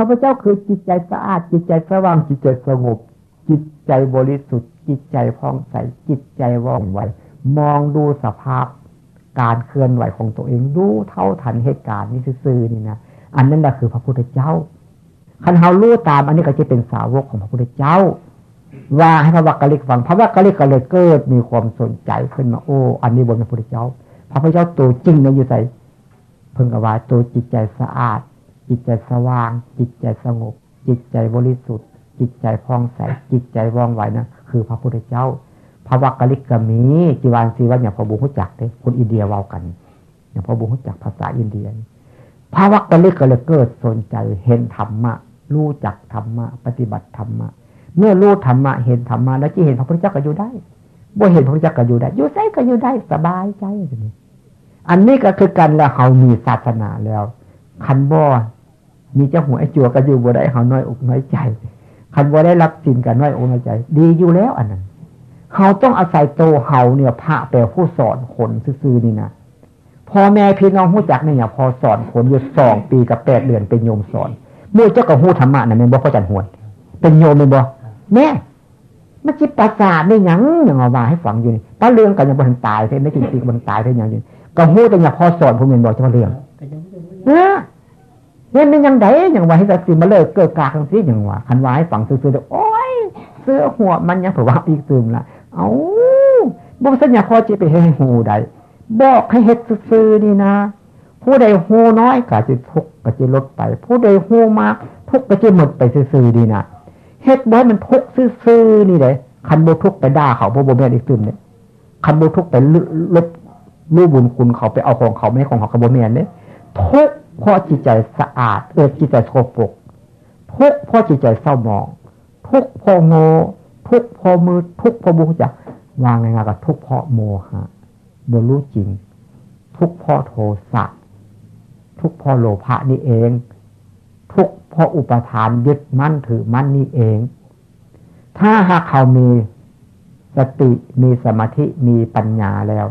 ระพุทธเจ้าคือจิตใจสะอาด จิตใจสว่างจิตใจสงบ จิตใจบริสุทธิ์ จิตใจพองใสจิตใจว่องไวมองดูสภาพ การเคลื่อนไหวของตัวเองดูเท่าทันเหตุการณ์นี่ซื่อนี่นะอันนั้นแหละคือพระพุทธเจ้าคันเฮารู้ตามอันนี้ก็จะเป็นสาวกของพระพุทธเจ้า ว่าให้พระวักกะลิกฟังพระวักกะลิกก็เลยเกิดมีความสนใจขึ้นมาโอ้ อันนี้บนพระพุทธเจ้า พระพุทธเจ้าตัวจริงนะอยู่ใส่เพิ่งกว่าตัวจิตใจสะอาด จิตใจสว่าง จิตใจสงบ จิตใจบริสุทธิ์ จิตใจพองใส จิตใจว่องไวนะคือพระพุทธเจ้า พระวักกะลิกกมีจีวานซีวันอย่างพอบุหุจักเลยคนอินเดียเว้ากัน อย่างพอบุหุจักภาษาอินเดียพระวักกะลิกก็เลยเกิดสนใจเห็นธรรมะรู้จักธรรมะ ปฏิบัติธรรมะ เมื่อรู้ธรรมะเห็นธรรมะแล้วที่เห็นพระพุทธเจ้าก็อยู่ได้บ่เห็นพระพุทธเจ้าก็อยู่ได้อยู่ไสก็อยู่ได้สบายใจอันนี้ก็คือกันแล้วเขามีศาสนาแล้ว คันบ่ มีเจ้าหัวไอ้จัวก็อยู่บ่ได้เขาน้อยอกน้อยใจคันบ่ได้รับสินกันน้อยอกน้อยใจ ดีอยู่แล้วอันนั้นเขาต้องอาศัยโตเฮาเนี่ยพระแปลผู้สอนคนซื่อๆนี่นะพ่อแม่พี่น้องผู้จักเนี่ยพอสอนคนอยู่สองปีกับแปดเดือนเป็นโยมสอนมู่เจ้ากับหูธรรมะนั่นเป็นบ่เขาจันหวน เป็นโยมเป็นบ่แม่มันจิตประสาทไม่ยังอย่างเอาว่าให้ฝังอยู่นี่ป้าเรื่องกันยังบนตายเท่ไม่จริงจริงบนตายเท่ยังอยู่กับหูแต่ยังพอสอนผมเห็นบอกจะมาเรื่องเอ เนี่ยมันยังไดอย่างว่าให้ตัดสินมาเลิกเกิดกาคังซีอย่างว่าคันว่าให้ฝังซื่อๆโอ้ยเสื้อหัวมันยังเผื่อว่าอีกซึมละเอาบอกสัญญาพอจะไปให้หูใดบอกให้เฮ็ดซื่อนี่นะ ผู้ใดหูน้อยก็จะทุกข์ก็จะลดไป ผู้ใดหูมากทุกข์ก็จะหมดไปซื่อดีนะเฮ็ดบ่มันทุกข์ซื่อนี่เลยคันโบทุกข์ไปด่าเขาโบโบแม่อีกซึมเนี่ยคันโบทุกข์ไปลบรูบุญคุณเขาไปเอาของเขาไม่ของเขาขบวนแม่เนี่ยทุก เพราะจิตใจสะอาด เออจิตใจโสปกทุกเพราะจิตใจเศร้าหมอง ทุกเพราะโง่ทุกพอมือ ทุกพอบุจักวางไงๆกับทุกเพราะโมหะบรู้จริง ทุกเพราะโทสะทุกเพราะโลภะนี่เอง ทุกเพราะอุปทานยึดมั่นถือมั่นนี่เอง ถ้าหากเขามีสติมีสมาธิมีปัญญาแล้ว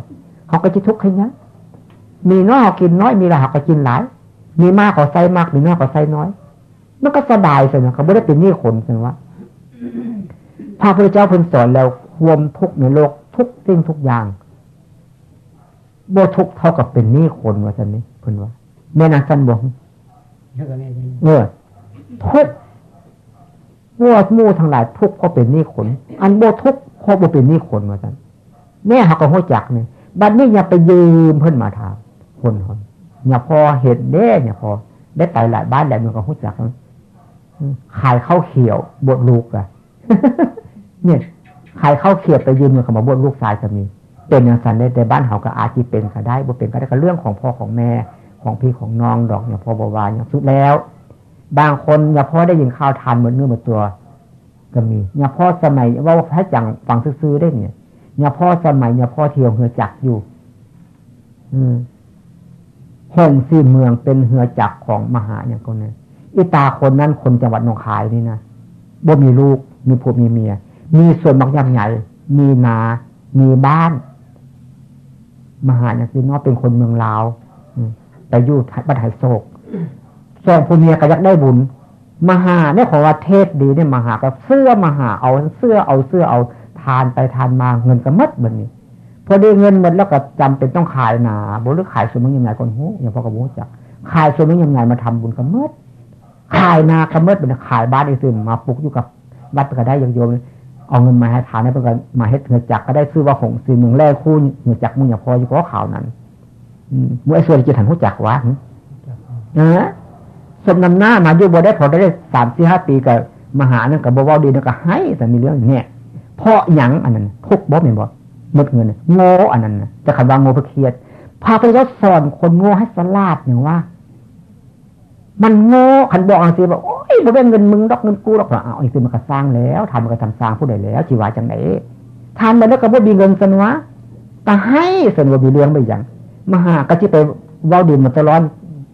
เขาก็จะทุกข์แค่นี้มีน้อยเขากินน้อยมีหลายเขาก็กินหลาย มีมากเขาใส่มากมีน้อยเขาใส่น้อย มันก็สบายสินะเขาไม่ได้เป็นหนี้คนสินะว่าพระพุทธเจ้าเพิ่นสอนแล้วความทุกข์ในโลกทุกสิ่งทุกอย่างโบทุกเท่ากับเป็นหนี้คนว่าสันนี้เพิ่นว่าแม่นางสันบอกเออทุกว่ามู่ทั้งหลายทุกเพราะเป็นหนี้คน อันโบทุกเพราะโบเป็นหนี้คนว่าสันแม่หักก็หัวจักเนี่ยบัดนี้อย่าไปยืมเพิ่นมาถามคนคน อย่าพอเห็นเด้อย่าพอ ได้ไปหลายบ้านหลายเมืองก็หัวจักขายข้าวเขียวบดลูกอะเนี่ยใครเข้าวเขียดไปยืมเงินเขามาบวชลูกชายจะมี เป็นอย่างสันได้แต่บ้านเขาก็อาจีเป็นก็ได้บ่เป็นก็ได้ก็เรื่องของพ่อของแม่ของพี่ของน้องดอกอย่างพ่อบวานอย่างสุดแล้ว บางคนอย่าพ่อได้ยินข่าวทานเหมือนเนื้อเหมือนตัว ก็มีอย่าพ่อสมัยว่าพระจังฟังซื้อได้เนี่ยอย่าพ่อสมัยอย่าพ่อเที่ยวเหือจักอยู่ อืม ห้องซีเมืองเป็นเหือจักของมหาอย่างคนนี้นอิตาคนนั้นคนจังหวัดหนองคายนี่นะบ่มีลูก มีผัวมีเมีย มีส่วนบางย่างใหญ่ มีนา มีบ้าน มหาเนี่ยคือน้อเป็นคนเมืองลาวแต่อยู่บัดไทยโศกสองผู้เมียก็ยักได้บุญมหาเนี่ยของว่าเทศดีเนี่ยมหาก็เสื้อมหาเอาเสื้อเอาเสื้อเอาทานไปทานมาเงินก็มัดแบบนี้ พอได้เงินหมดแล้วก็จำเป็นต้องขายนาบุหรือขายส่วนมึงยังไงคนหูอย่างพ่อกระบูจัก ขายส่วนมึงยังไงมาทำบุญก็มัดขายนากระมัดเป็นขายบ้านอีซึมมาปลุกอยู่กับวัดก็ได้ยังโยมเอาเงินมาให้ทานให้เพื่อนมาเฮ็ดเงินจักก็ได้ซื้อว่าหงสีเมืองแรกคู่เงินจักมึงอย่าพออยู่เพราะข่าวนั้นมื่อส่วนจิตหันผู้จักวะนะสมนำหน้ามาอยู่บ่ได้พอได้สามสี่ห้าปีกับมหานั่นกับบ่าวดีนั่นก็ให้แต่มีเรื่องเนี่ยเพราะหยังอันนั้นทุกบ่เป็นบ่ หมดเงินโง่อันนั้นจะขันวางโง่เพื่อเครียดพาไปแล้วสอนคนโง่ให้สลาดอย่างว่า มันโง่ขันบอกอังสีบอกโอ้ยบ่เป็นเงินมึงดอกเงินกูดอกเอาอังสีมันก็สร้างแล้วทำมันก็ทำสร้างผู้ใดแล้วชีวาจังไหนทานไปแล้วก็บ่มีเงินสนวะก็ให้สนวมีเรื่องไปอย่างมหาก็จะไปว้าดินมันจะร้อน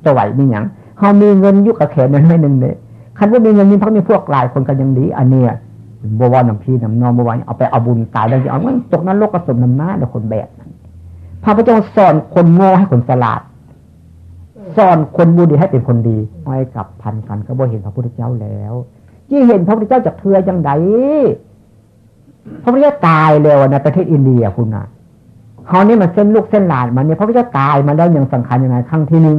จะไหวมีอย่างเขามีเงินยุกกระแขนนั้นไม่หนึ่งเลยคันว่ามีเงินมีพักมีพวกหลายคนกันยังดีอันเนี้ย บวรน้ำพีน้ำนองบวรเอาไปเอาบุญตายได้ยังเอาเงินตกนั้นโลกกระสมน้ำหน้าเดี๋ยวคนแบบพระพุทธเจ้าสอนคนโง่ให้คนสลาดสอนคนบูดีให้เป็นคนดีไม่กับพันกันก็บ่เห็นพระพุทธเจ้าแล้วที่เห็นพระพุทธเจ้าจากเธอยังไงพระพุทธเจ้าตายแล้วในประเทศอินเดียคุณนะเขานี่มันเส้นลูกเส้นหลานมันเนี่ยพระพุทธเจ้าตายมาแล้วยังสังขารยังไงครั้งที่หนึ่ง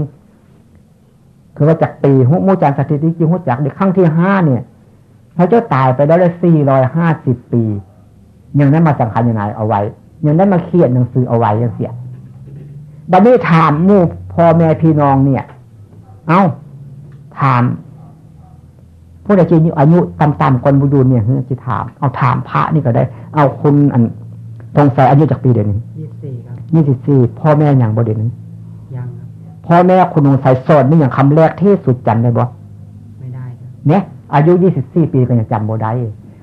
คือว่าจากปีหุมูจารสถิติจิหุจักในครั้งที่ห้าเนี่ย พระเจ้าตายไปแล้วเลยสี่ร้อยห้าสิบปี ยังได้มาสังขารยังไงเอาไว้ ยังได้มาเขียนหนังสือเอาไว้ยังเสียบัดนี้ถามมู่พ่อแม่พี่น้องเนี่ย เอาถามผู้ใดจีอายุต่ำๆคนบุญเนี่ยจะถาม เอาถามพระนี่ก็ได้ เอาคุณอันทงใส่อายุจากปีเดียวนี้ยี่สิบสี่ครับยี่สิบสี่พ่อแม่อย่างบดีนึงยังพ่อแม่คุณทงใส่สอนนี่อย่างคำแรกที่สุดจำได้บ่ไม่ได้เนี่ย อายุยี่สิบสี่ปีก็ยังจำโบได้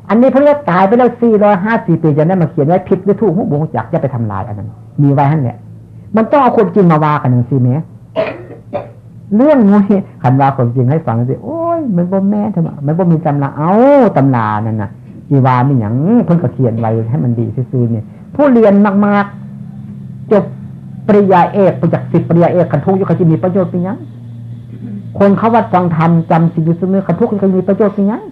อันนี้พระเจ้าตายไปแล้วสี่ร้อยห้าสี่ปีจะได้มาเขียนไว้ผิดหรือถูกหูบุญจักจะไปทำลายอันนั้น มีไว้ท่านเนี่ย มันต้องเอาคนจริงมาว่ากันหนึ่งสิเมเรื่องนี้ขันว่าคนจริงให้ฟังสิโอ้ยมันบ่แม่ทำไมมันบ่มีตำราเอาตำรานั่นน่ะจีวามีอย่างเพิ่นก็เขียนไว้ให้มันดีซื่อเนี่ยผู้เรียนมากๆจบปริยาเอกไปจากสิบปริยาเอกคันทุกยุคจะมีประโยชน์เป็นยัง คนเขาวัดฟังธรรมจำสิ่งอยู่เสมอคันทุกจะมีประโยชน์เป็นยัง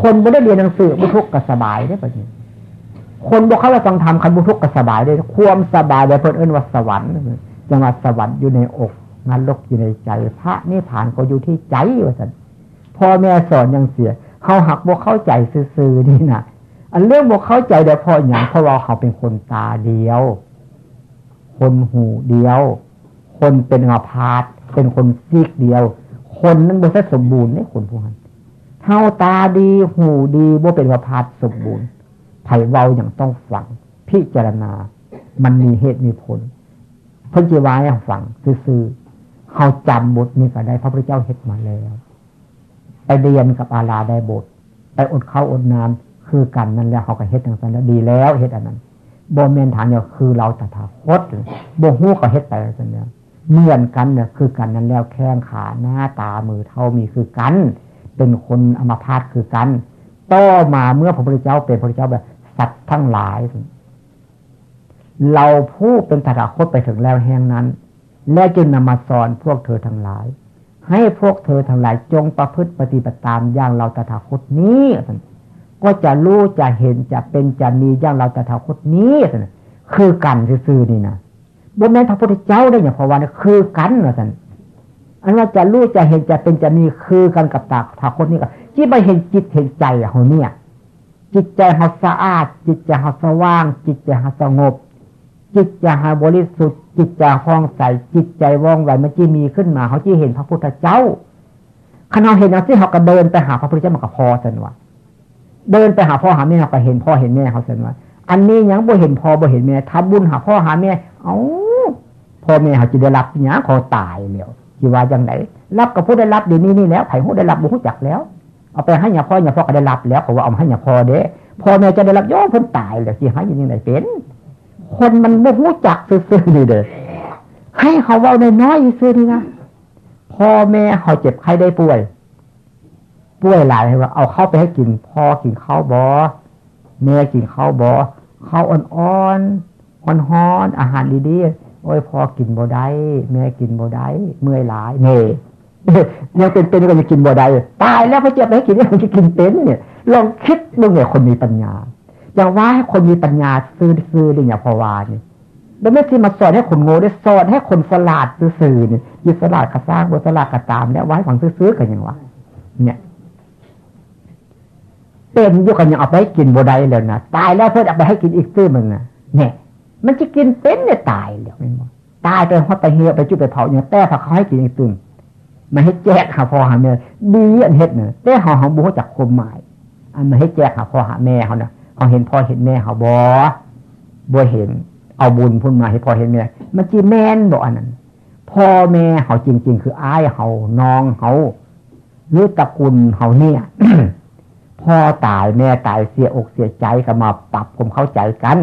คนบ่ได้เรียนหนังสือบุทุกก็สบายได้ปะเนี่ยคนบอกเขาว่าฟังธรรมคันบุทุกก็สบายได้ความสบายได้เพิ่นเอิ้นว่าสวรรค์จังหวัดสวรรค์อยู่ในอกงานลกอยู่ในใจ พระนี่ผ่านก็อยู่ที่ใจว่าสันพ่อแม่สอนยังเสียเขาหักบกเข้าใจซื่อๆนี่นะอันเรื่องบกเข้าใจแต่พออย่างเพราะว่าเขาเป็นคนตาเดียว คนหูเดียว คนเป็นอาพาธ เป็นคนซีกเดียว คนนั้นบ่ใช่สมบูรณ์นี่คนพวกนั้นเท้าตาดีหูดีบ่เป็นอาพาธสมบูรณ์ไผ่เว้าอย่างต้องฟังพิจารณา มันมีเหตุมีผลเพิ่นจะวายฟังซื่อเขาจำบทนี้ก็ได้พระพุทธเจ้าเฮ็ดมาแล้ว ไปเรียนกับอาลาได้บท ไปอดเข้าอดน้ำคือกันนั่นแล้วเขาก็เฮ็ดอย่างนั้นแล้วดีแล้วเฮ็ดอันนั้นบ่เมนฐานเนี่ยคือเราตถาคตบ่หู้ก็เฮ็ดไปสันเนี่ย เหมือนกันเนี่ยคือกันนั้นแล้วแข้งขาหน้าตามือเท่ามีคือกัน เป็นคนอมาพาตคือกันต่อมาเมื่อพระพุทธเจ้าเป็นพระพุทธเจ้าแบบสัตว์ทั้งหลาย เราผู้เป็นตถาคตไปถึงแล้วแห่งนั้น และจึงนำมาสอนพวกเธอทั้งหลาย ให้พวกเธอทั้งหลายจงประพฤติปฏิบัติตามอย่างเราตถาคตนี้ก็จะรู้จะเห็นจะเป็นจะมีอย่างเราตถาคตนี้คือกันซื่อๆนี่นะ บนแม่พระพุทธเจ้าได้อย่างพอวันคือกันนะท่านอันว่าจะรู้จะเห็นจะเป็นจะมีคือกันกับตาถาคตนี่ก็ที่ไปเห็นจิตเห็นใจเขาเนี่ย จิตใจเขาสะอาด จิตใจเขาสว่าง จิตใจเขาสงบ จิตใจเขาบริสุทธิ์ จิตใจห้องใสจิตใจว่องไวมันจีมีขึ้นมาเขาจีเห็นพระพุทธเจ้าขณะเห็นอย่าที่เขาก็เดินไปหาพระพุทธเจ้ามันก็พอสันวะเดินไปหาพ่อหาแม่เขาก็เห็นพ่อเห็นแม่เขาสันวะอันนี้ยังบ่เห็นพ่อบ่เห็นแม่ทำบุญหาพ่อหาแม่ เอา พ่อแม่เขาจะได้รับเนี้ยเขาตายแล้วจีว่าอย่างไรรับกับผู้ได้รับเดี๋ยวนี้นี่แล้วไผ่ผู้ได้รับบุญจักแล้ว เอาไปให้ยาพ่อยาพ่อก็ได้รับแล้วเขาว่าเอาให้ยาพ่อเด้พ่อแม่จะได้รับย่อพ้นตายแล้วจีให้ยังไงเป็น คนมันไม่รู้จักซื่อๆนี่เด้อให้เขาเว้าในน้อยซื่อนี่นะพ่อแม่เขาเจ็บใครได้ป่วย ป่วยหลายว่าเอาเข้าไปให้กินพ่อกินข้าวบอแม่กินข้าวบอข้าวอ่อนๆฮ้อนๆอาหารดีๆ โอ้ยพอกินบ่ได้แม่กินบ่ได้เมื่อยหลายเน่ยังเป็นเป็นก็จะกินบ่ได้ตายแล้วพอเจ็บไปให้กินยังจะกินเป็นเนี่ยลองคิดดูเนี่ยคนมีปัญญาอย่างว่าให้คนมีปัญญาซื้อซื้อเนี่ยพอวาเนี่ยแล้วไม่ที่มาสอนให้คนโง่ได้สอนให้คนสลาดซื่อเนี่ยยึดสลาดกระซ้างบนสลาดกระตามแล้วไว้ฝังซื้อๆกันอย่างวะเนี่ยเป็นยุกันยังเอาไปกินบดายแล้วนะตายแล้วเพื่อเอาไปให้กินอีกซื้อมึงนะเนี่ย มันจะกินเป็นเนี่ยตายแล้วไม่หมดตายไปหอดไปเหี่ยวไปจุดไปเผาอย่างแต่ผักเขาให้กินอีกตื่นมาให้แจกหาพ่อหาแม่ดีอันเฮ็ดเนี่ยแต่หอหอบูจากคมหมาย อันมาให้แจกหาพ่อหาแม่เขาเนี่ยเขาเห็นพ่อเห็นแม่เขาบอบ่เห็น เอาบุญพุ่นมาให้พ่อเห็นแม่มันจีแม่นบอกอันนั้นพ่อแม่เขาจริง ๆ คืออ้ายเขาน้องเขาหรือตระกูลเขาเนี่ยพ่อตายแม่ตายเสียอกเสียใจก็มาปรับผมเข้าใจกัน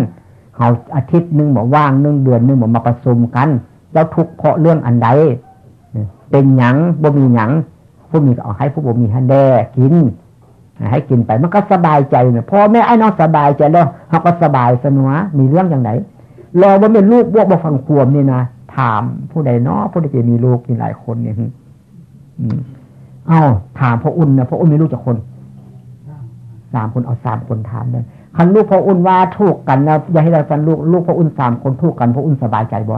เขาอาทิตย์หนึ่งบอกว่างหนึ่งเดือนหนึ่งบอกมาประชุมกัน แล้วทุกเพราะเรื่องอันใดเป็นหยังบ่มีหยังผู้มีก็เอาให้ผู้บ่มีให้แดกินให้กินไปมันก็สบายใจเนี่ยพ่อแม่ไอ้น้องสบายใจแล้วเขาก็สบายสนัวมีเรื่องอย่างไหนรอว่าเป็นลูกบวกบ่ฟังควมนี่นะถามผู้ใดเนาะผู้ใดจะมีลูกมีหลายคนเนี่ยอืมเอาถามพ่ออุ่นนะพ่ออุ่นมีลูกจากคนสามคนเอาสามคนถามเลย คันลูกพ่ออุ่นว่าถูกกันนะอย่าให้เราสันลูกลูกพ่ออุ่นสามคนถูกกันพ่ออุ่นสบายใจบ่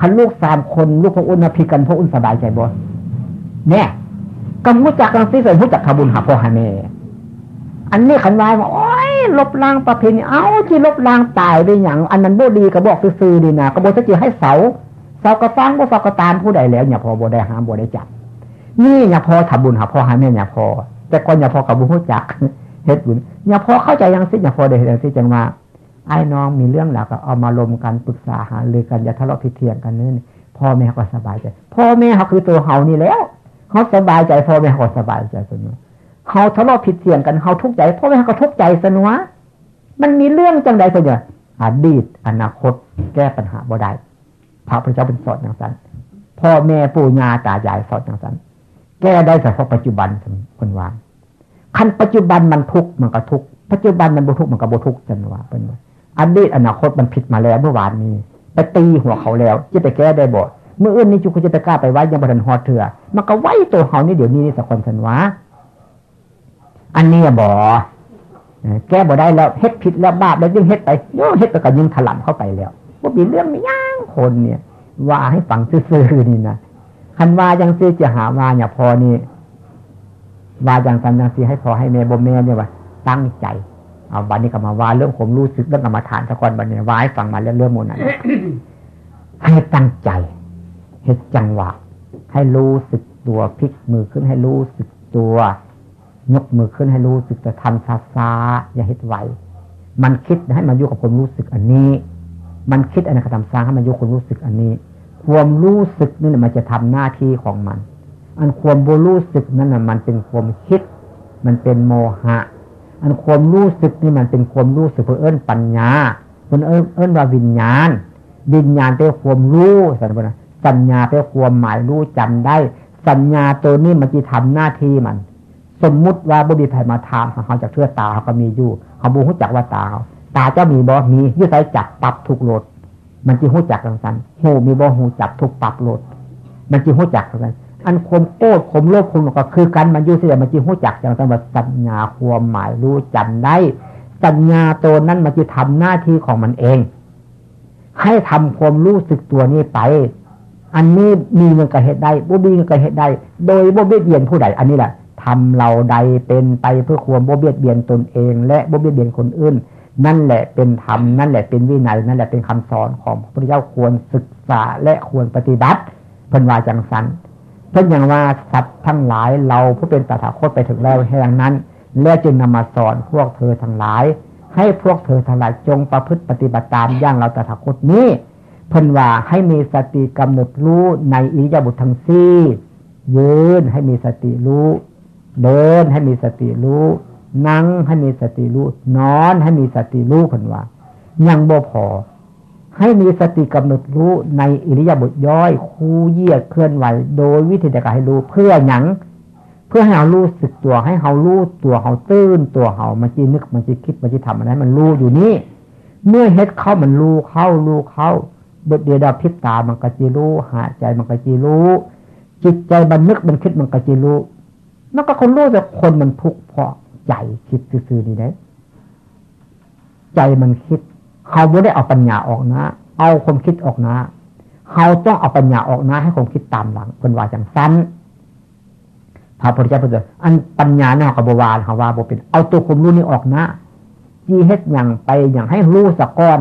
คันลูกสามคนลูกพ่ออุ่นนะพิกันพ่ออุ่นสบายใจบ่เนี่ยกำมุจักกังซีเสริมผู้จักขบุญหาพ่อหาแม่อันนี้ขันวายว่าโอ้ยลบล้างประเพณีเอ้าที่ลบล้างตายไปอย่าง อันนั้นบ่ดีก็บอกซื่อๆดีนะก็บอกจะให้เสาเสากระฟังบ่เสากระตามผู้ใดแล้วอย่าพอบ่ได้หามบ่ได้จับนี่อย่าพอทำบุญหาพ่อหาแม่อย่าพอแต่ก่อนอย่าพอกับบุญจัก เฮ็ดบุญอย่าพอเข้าใจยังสิอย่าพอได้เห็นสิจังว่าไอ้น้องมีเรื่องหลักก็เอามาลมกันปรึกษาหารือกันอย่าทะเลาะผิดเทียงกันนี่พ่อแม่ก็สบายใจ พ่อแม่เขาคือตัวเฮานี่แล้วเขาสบายใจพ่อแม่เขาสบายใจเสมอเขาทะเลาะผิดเสียงกันเขาทุกข์ใจพ่อแม่เขาทุกข์ใจสนัวมันมีเรื่องจังใดก็เนี่ยอดีต อนาคต แก้ปัญหาบ่ได้พระพุทธเจ้าเป็นสอนอย่างนั้นพ่อแม่ปู่ย่าตายายสอนอย่างนั้นแก้ได้เฉพาะปัจจุบันคนวาง คันปัจจุบันมันทุกข์มันก็ทุกข์ปัจจุบันมันบุทุกข์มันก็บุทุกข์จันว่าเป็นว่าอดีตอนาคตมันผิดมาแล้วเมื่อวานนี้ไปตีหัวเขาแล้วจะไปแก้ได้บ่เมื่ออื่นนี้จุกจะไปกล้าไปไว้ยังบันหอดเถื่อมันก็ไว้ตัวเขานี่เดี๋ยวนี้นี่สักคนสันวะอันนี้บ่แก้บ่ได้แล้วเฮ็ดผิดแล้วบาปแล้วยิ่งเฮ็ดไปโยเฮ็ดไปก็ยิ่งถล่มเข้าไปแล้วว่ามีเรื่องไม่ย่างคนเนี่ย ว่าให้ฟังซื่อๆนี่นะคันว่ายังซีจะหาว่าอย่าพอนี่ ว่าอย่างสันอยังซีให้พอให้แม่บ่แม่เนี่ยว่าตั้งใจเอาบันนี้ก็มาว่าเรื่องผมรู้สึกเรื่องกรรมฐานสักคนบันนี้ว่าให้ฟังมาเรื่องเรื่องโมนั้นให้ตั้งใจเฮ็ดจังหวะ ให้รู้สึกตัวพลิกมือขึ้นให้รู้สึกตัวยกมือขึ้นให้รู้สึกจะทำซาซาอย่าเฮ็ดไหวมันคิดให้มันอยู่กับความรู้สึกอันนี้ มันคิดอันนั้นก็ทำซาให้มันอยู่ความรู้สึกอันนี้ ความรู้สึกนี่แหละมันจะทำหน้าที่ของมัน อันความโบรู้สึกนั่นแหะมันเป็นความคิด มันเป็นโมหะ อันความรู้สึกนี่มันเป็นความรู้สึกเพื่อเอิ้นปัญญาเพื่อเอิ้นเอิ้นว่าวิญญาณ วิญญาณเป็นความรู้สัญญาสัญญาเป็นความหมายรู้จำได้ สัญญาตัวนี้มันจะทำหน้าที่มัน สมมุติว่าบุบีภัยมาถามเขาจากเชื่อตาเขาก็มีอยู่เขาบูรู้จักว่าตาตาเจ้ามีบ่มียื่ใส่จับปรับทุกโหลดมันจีหูจักกันสันหูมีบ่หูจับทุกปรับโหลดมันจีหูจักกัน อันคมโกดคมโลภคมก็คือกันมันยู่เสียมันจีหูจักอย่างสันว่าสัญญาความหมายรู้จำได้สัญญาตัวนั้นมันจะทำหน้าที่ของมันเอง ให้ทำความรู้สึกตัวนี้ไป อันนี้มีเงินกระเหตุได้บุบีเงินกระเหตุได้โดยบุบีเบียนผู้ใด อันนี้แหละทำเราใดเป็นไปเพื่อความบ่เบียดเบียนตนเอง และบ่เบียดเบียนคนอื่น นั่นแหละเป็นธรรมนั่นแหละเป็นวินัยนั่นแหละเป็นคำสอนของพระพุทธเจ้าควรศึกษาและควรปฏิบัติเพิ่นว่าจังสัน เพิ่นอย่างว่าสัตว์ทั้งหลายเราผู้เป็นตถาคตไปถึงแล้วแห่งนั้น แล้วจึงนำมาสอนพวกเธอทั้งหลาย ให้พวกเธอทั้งหลายจงประพฤติปฏิบัติตามอย่างเราตถาคตนี้เพิ่นว่าให้มีสติกำหนดรู้ในอิริยาบถทั้งสี่ยืนให้มีสติรู้เดินให้มีสติรู้นั่งให้มีสติรู้นอนให้มีสติรู้คนว่ายังบ่พอ ให้มีสติกำหนดรู้ในอิริยาบถย่อย คู่เยียดเคลื่อนไหว โดยวิธีการให้รู้เพื่อหยัง เพื่อให้เรารู้สึกตัวให้เขารู้ตัวเขาตื้นตัวเขามันจีนึกมันจีคิดมันจีทำอะไรมันรู้อยู่นี่เมื่อเฮ็ดเข้ามันรู้เข้ารู้เข้าเบิดเดียดาพิษตามันก็จีรู้หายใจมันก็จีรู้ จิตใจมันนึกมันคิดมันก็จีรู้มันก็คนรู้แต่คนมันทุกข์เพราะใจคิดซื่อๆนี่ได้ใจมันคิด เขาไม่ได้เอาปัญญาออกนะ เอาความคิดออกนะเขาต้องเอาปัญญาออกนะ ให้ความคิดตามหลังเป็นว่าจังสั้นพระพุทธเจ้าพูดอันปัญญาเนี่ยกับบวานเขาว่าบเป็น เอาตัวความรู้นี้ออกนะจีเฮ็ดอย่างไปอย่างให้รู้สักก้อน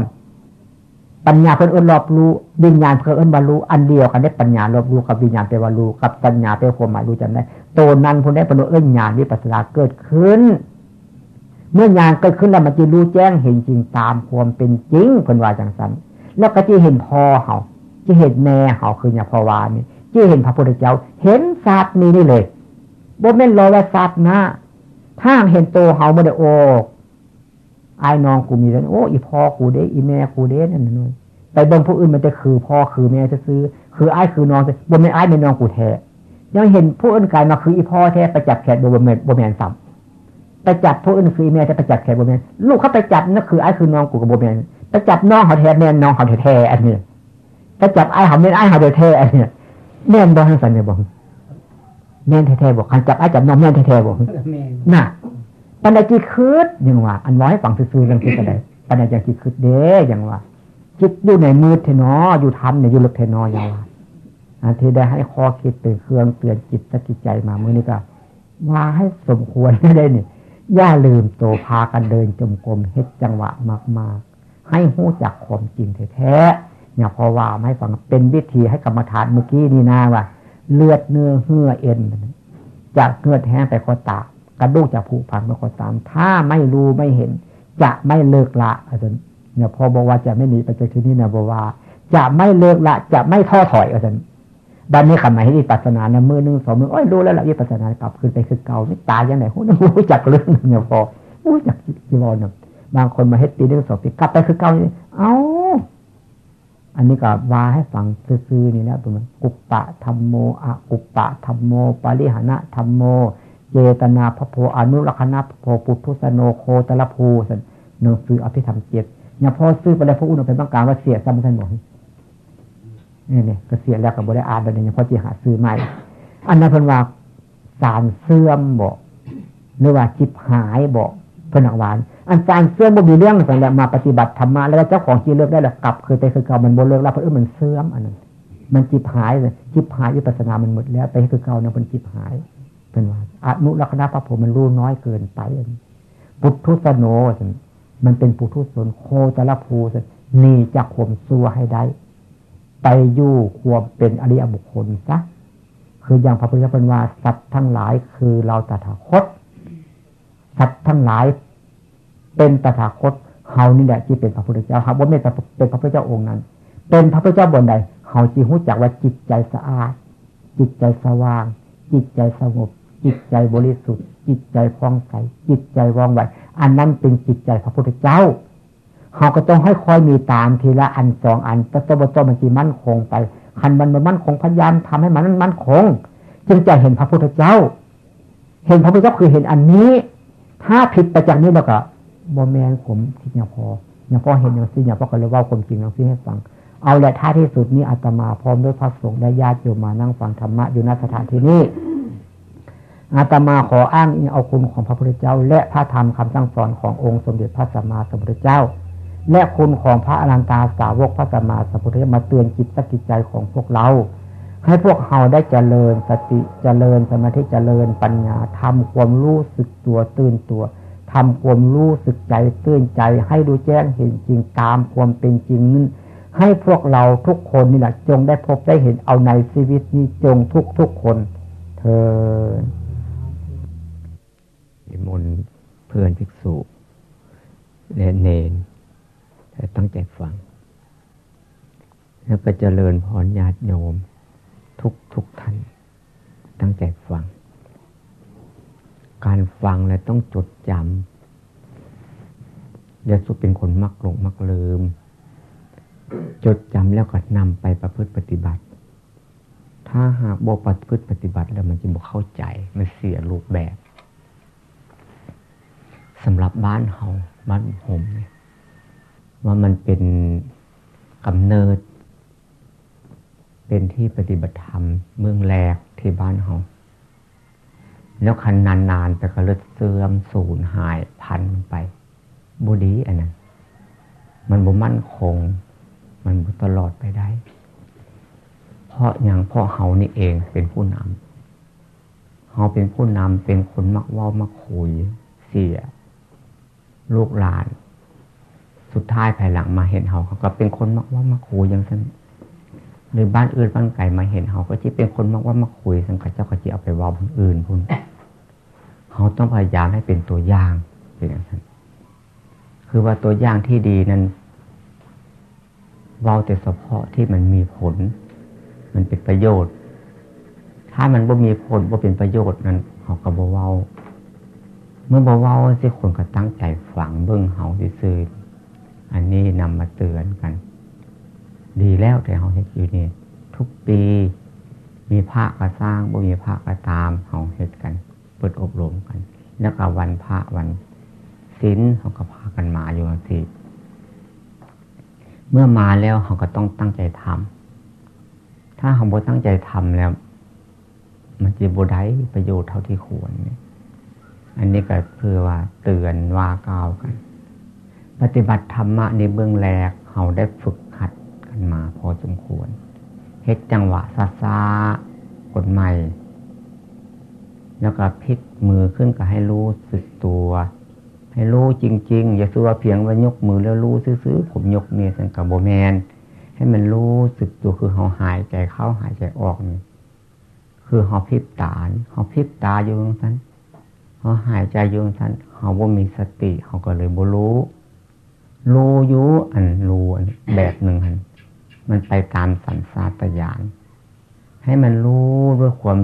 ปัญญาเพื่อนเอินรอบรู้วิญญาณเพื่อนเอินบรรลุอันเดียวกันได้ปัญญารอบรู้กับวิญญาณเป็นบรรลุกับปัญญาเป็นความหมายรู้จำได้ตัวนั้นพู้ได้บรรลุเอินญาณวิปัสสนาเกิดขึ้น เมื่อญาณเกิดขึ้นแล้วมันจะรู้แจ้งเห็นจริงตามความเป็นจริงคนว่าจังสันแล้วก็จะเห็นพ่อเขาจะเห็นแม่เขาคืออย่างพอวานี่จะเห็นพระพุทธเจ้า เห็นศาสตร์นี้นี่เลยบ่แม่นรอว่าศาสตร์นะถ้าเห็นโตเขาไม่ได้โอกไอ้น้องกูมีแล้วโอ้อีพ่อกูเด้อีแม่กูเด้นั่นนู่นไปเบิ่งผู้อื่นมันจะคือพ่อคือแม่จะซื้อ คือไอ้คือน้องบนไม่ไอ้ไม่น้องกูแท้ยังเห็นผู้อื่นกายมาคืออีพ่อแท้ไปจับแขกบนแม่บนแม่นซ้ำ ไปจับผู้อื่นคือแม่จะไปจับแขกบนแม่ลูกเขาไปจับนั่นคือไอ้คือน้องกูกับโบแม่ไปจับน้องเขาแท้แม่น้องเขาแท้อันนี้ไปจับไอ้หาเม่นไอ้หาแท้ๆเนี่ยแม่นบ่ทังสันเนี่ยบอกแม่นแท้ๆบอกคันจับไอ้จับน้องแม่นแท้ๆบอกน่ะปัญญาจีคืดยังว่า อันน้อยฝังซื่อๆเรื่องที่กระไดปัญญาจีคืดเด้ยังว่าจิตอยู่ในมือเทนออยู่ทำเนี่ยอยู่ลึกเทนอยังว่าอันที่ได้ให้ข้อคิดเป็นเครื่องเตือนจิตสกิจใจมามือนี้ก็ว่าให้สมควรได้เนี่ย ย่าลืมโตพากันเดินจมกรมเฮ็ดจังหวะมาก ๆ ให้หู้จักความจริงแท้ๆเนี่ยพอว่าไม่ฟังเป็นวิธีให้กรรมฐานเมื่อกี้นี่นาว่า เลือดเนื้อเหื่อเอ็นจากเนื้อแห้งไปก็ตากระดูกจะผุพังไปก็ตาม ถ้าไม่รู้ไม่เห็น จะไม่เลิกละอาจารย์เนี่ยพอบอกว่าจะไม่หนีไปจากที่นี่นะบอกว่า จะไม่เลิกละ จะไม่ท้อถอยอาจารย์ บ้านนี้ขันมาให้วิปัสสนาเนี่ยมือหนึ่งสองมือโอ้ยรู้แล้วละวิปัสสนากลับคืนไปคือเก่าไม่ตายยังไงหูนึกรู้จักเรื่องเนี่ยพอรู้จักจีวรเนี่ยบางคนมาเฮ็ดปีหนึ่งสองปีกลับไปคือเก่าเอ้าอันนี้ก็วาให้ฟังซื่อๆนี่แล้วตัวมันกุปปะธรรมโมอะกุปปะธรรมโมปาริหณะธรรมโม เจตนาพระโพอนุรักษณะพระโพปุถุสโนโคตละภูสันหนังสืออภิธรรมเจ็ดเนี่ยพอซื้อไปแล้วพระอุณหเป็นต้องการว่าเสียซ้ำกันหมด นี่เนี่ยก็เสียแล้วกับบริอาร์ดเนี่ยพอจีหาซื้อใหม่ อันนั้นเพิ่นว่าสารเสื่อมบอกหรือว่าจิบหายบอกเพิ่นหวาน อันสารเสื่อมบ่มีเรื่องสั่งแล้วมาปฏิบัติธรรมะแล้วเจ้าของจีเลิกได้แล้วกลับเคยไปคือเก่ามันบ่เลิกแล้วเพราะเออมันเสื่อมอันนั้นมันจิบหายเลยจิบหายวิปัสนามันหมดแล้วไปคือเก่าเนี่ยมันจิบหายเป็นว่าอนุรักษณะพระผมมันรู้น้อยเกินไปปุถุสโนมันเป็นปุถุสนโคตรภูสนี่จะข่มซัวให้ได้ ไปอยู่ควบเป็นอริยบุคคลซะคืออย่างพระพุทธเจ้าเป็นว่าสัตว์ทั้งหลายคือเราตถาคต สัตว์ทั้งหลายเป็นตถาคตเฮานี่แหละที่เป็นพระพุทธเจ้าครับว่าไม่เป็นพระพุทธเจ้าองค์นั้น เป็นพระพุทธเจ้าบนใดเฮาจีหู้จักว่าจิตใจสะอาด จิตใจสว่าง จิตใจสงบ จิตใจบริสุทธิ์ จิตใจฟองใสจิตใจว่องไวอันนั้นเป็นจิตใจพระพุทธเจ้า เขาก็ต้องให้คอยมีตามทีละอันสองอันแต่ตัวตัวมันจีมั่นคงไปคันมันมันมั่นคงพยายามทำให้มันมั่นคง จึงจะเห็นพระพุทธเจ้า เห็นพระพุทธเจ้าคือเห็นอันนี้ ถ้าผิดไปจากนี้แล้วก็โมแมนผมที่ยังพอยังพอเห็นอย่างซี่อย่างพอก็เลยว่าความจริงอย่างซี่ให้ฟัง เอาแหละท้าที่สุดนี้อาตมาพร้อมด้วยพระสงฆ์และญาติโยมมานั่งฟังธรรมะอยู่ณสถานที่นี้อาตมาขออ้างอิงเอาคุณของพระพุทธเจ้า และพระธรรมคำสั่งสอนขององค์สมเด็จพระสัมมาสัมพุทธเจ้า และคุณของพระอนันตาสาวกพระสัมมาสัมพุทธเจ้ามาเตือนจิตสกิจใจของพวกเรา ให้พวกเราได้เจริญสติเจริญสมาธิเจริญปัญญาทำความรู้สึกตัวตื่นตัวทำความรู้สึกใจตื่นใจ ให้ดูแจ้งเห็นจริงตามความเป็นจริงนั้นให้พวกเราทุกคนนี่แหละจงได้พบได้เห็นเอาในชีวิตนี้จงทุกทุกคนเธอมนเพื่อนภิกษุและเนน ต่ตั้งใจฟัง แล้วก็เจริญพรญาติโยม ทุกทุกท่าน ตั้งใจฟัง การฟังและต้องจดจำอย่าสุเป็นคนมักหลงมักลืม จดจำแล้วก็นำไปประพฤติปฏิบัติ ถ้าหากบ่ประพฤติปฏิบัติแล้วมันจะบ่เข้าใจ มันเสียรูปแบบสำหรับบ้านเฮาบ้านผมเนี่ย ว่ามันเป็นกำเนิด เป็นที่ปฏิบัติธรรม เมืองแรกที่บ้านเขาแล้วคันนานๆแต่ก็เลือดเสื่อมสูญหายพันไปบุดีอันนั้นมันบ่มั่นคง มันบ่ตลอดไปได้ เพราะอย่างพ่อเฮานี่เองเป็นผู้นำเฮาเป็นผู้นำเป็นคนมักว่ามักคุยเสีย ลูกหลาน สุดท้ายภายหลังมาเห็นเขาเขาก็เป็นคนมักว่ามาคุยอย่างนั้นหรือบ้านอื่นบ้านไก่มาเห็นเขาก็ที่เป็นคนมักว่ามาคุยสังกัดเจ้าก็จะเอาไปว่าคนอื่นพุ่นเขาต้องพยายามให้เป็นตัวอย่างเป็นอย่างนั้นคือว่าตัวอย่างที่ดีนั้นเว้าแต่เฉพาะที่มันมีผล มันเป็นประโยชน์ ถ้ามันบ่มีผลบ่เป็นประโยชน์นั้นเขาก็บ่เว้า เมื่อบ่เว้าสิคนก็ตั้งใจฝังเบื้องเขาซื่อ อันนี้นำมาเตือนกัน ดีแล้วแต่เขาเห็ดอยู่นี่ทุกปี มีพระก็สร้างบ่มีพระก็ตามเขาเห็ดกัน เปิดอบรมกัน แล้วก็วันพระวันศีลเขาก็พากันมาอยู่ทีเมื่อมาแล้วเขาก็ต้องตั้งใจทถ้าเราบ่ตั้งใจทำแล้ว มันจะบ่ได้ประโยชน์เท่าที่ควรเนี่ยอันนี้ก็เพื่อว่าเตือนว่ากล่าวกัน ปฏิบัติธรรมะในเบื้องแรกเราได้ฝึกหัดกันมาพอสมควรเฮ็ดจังหวะซาซากดใหม่ แล้วก็พลิกมือขึ้นก็ให้รู้สึกตัว ให้รู้จริง ๆ อย่าซื้อว่าเพียงว่ายกมือแล้วรู้ซื้อๆผมยกเนี่ยสังกับโบแมน ให้มันรู้สึกตัวคือเขาหายใจเข้าหายใจออกนี่คือเขาพิบตาเขาพิบตาอยู่ตรงนั้นเขาหายใจอยู่ตรงนั้นเขาบ่มีสติเขาก็เลยบ่รู้ รู้อยู่อันรู้แบบหนึ่งอันมันไปตามสัญชาตญาณให้มันรู้ด้วยความ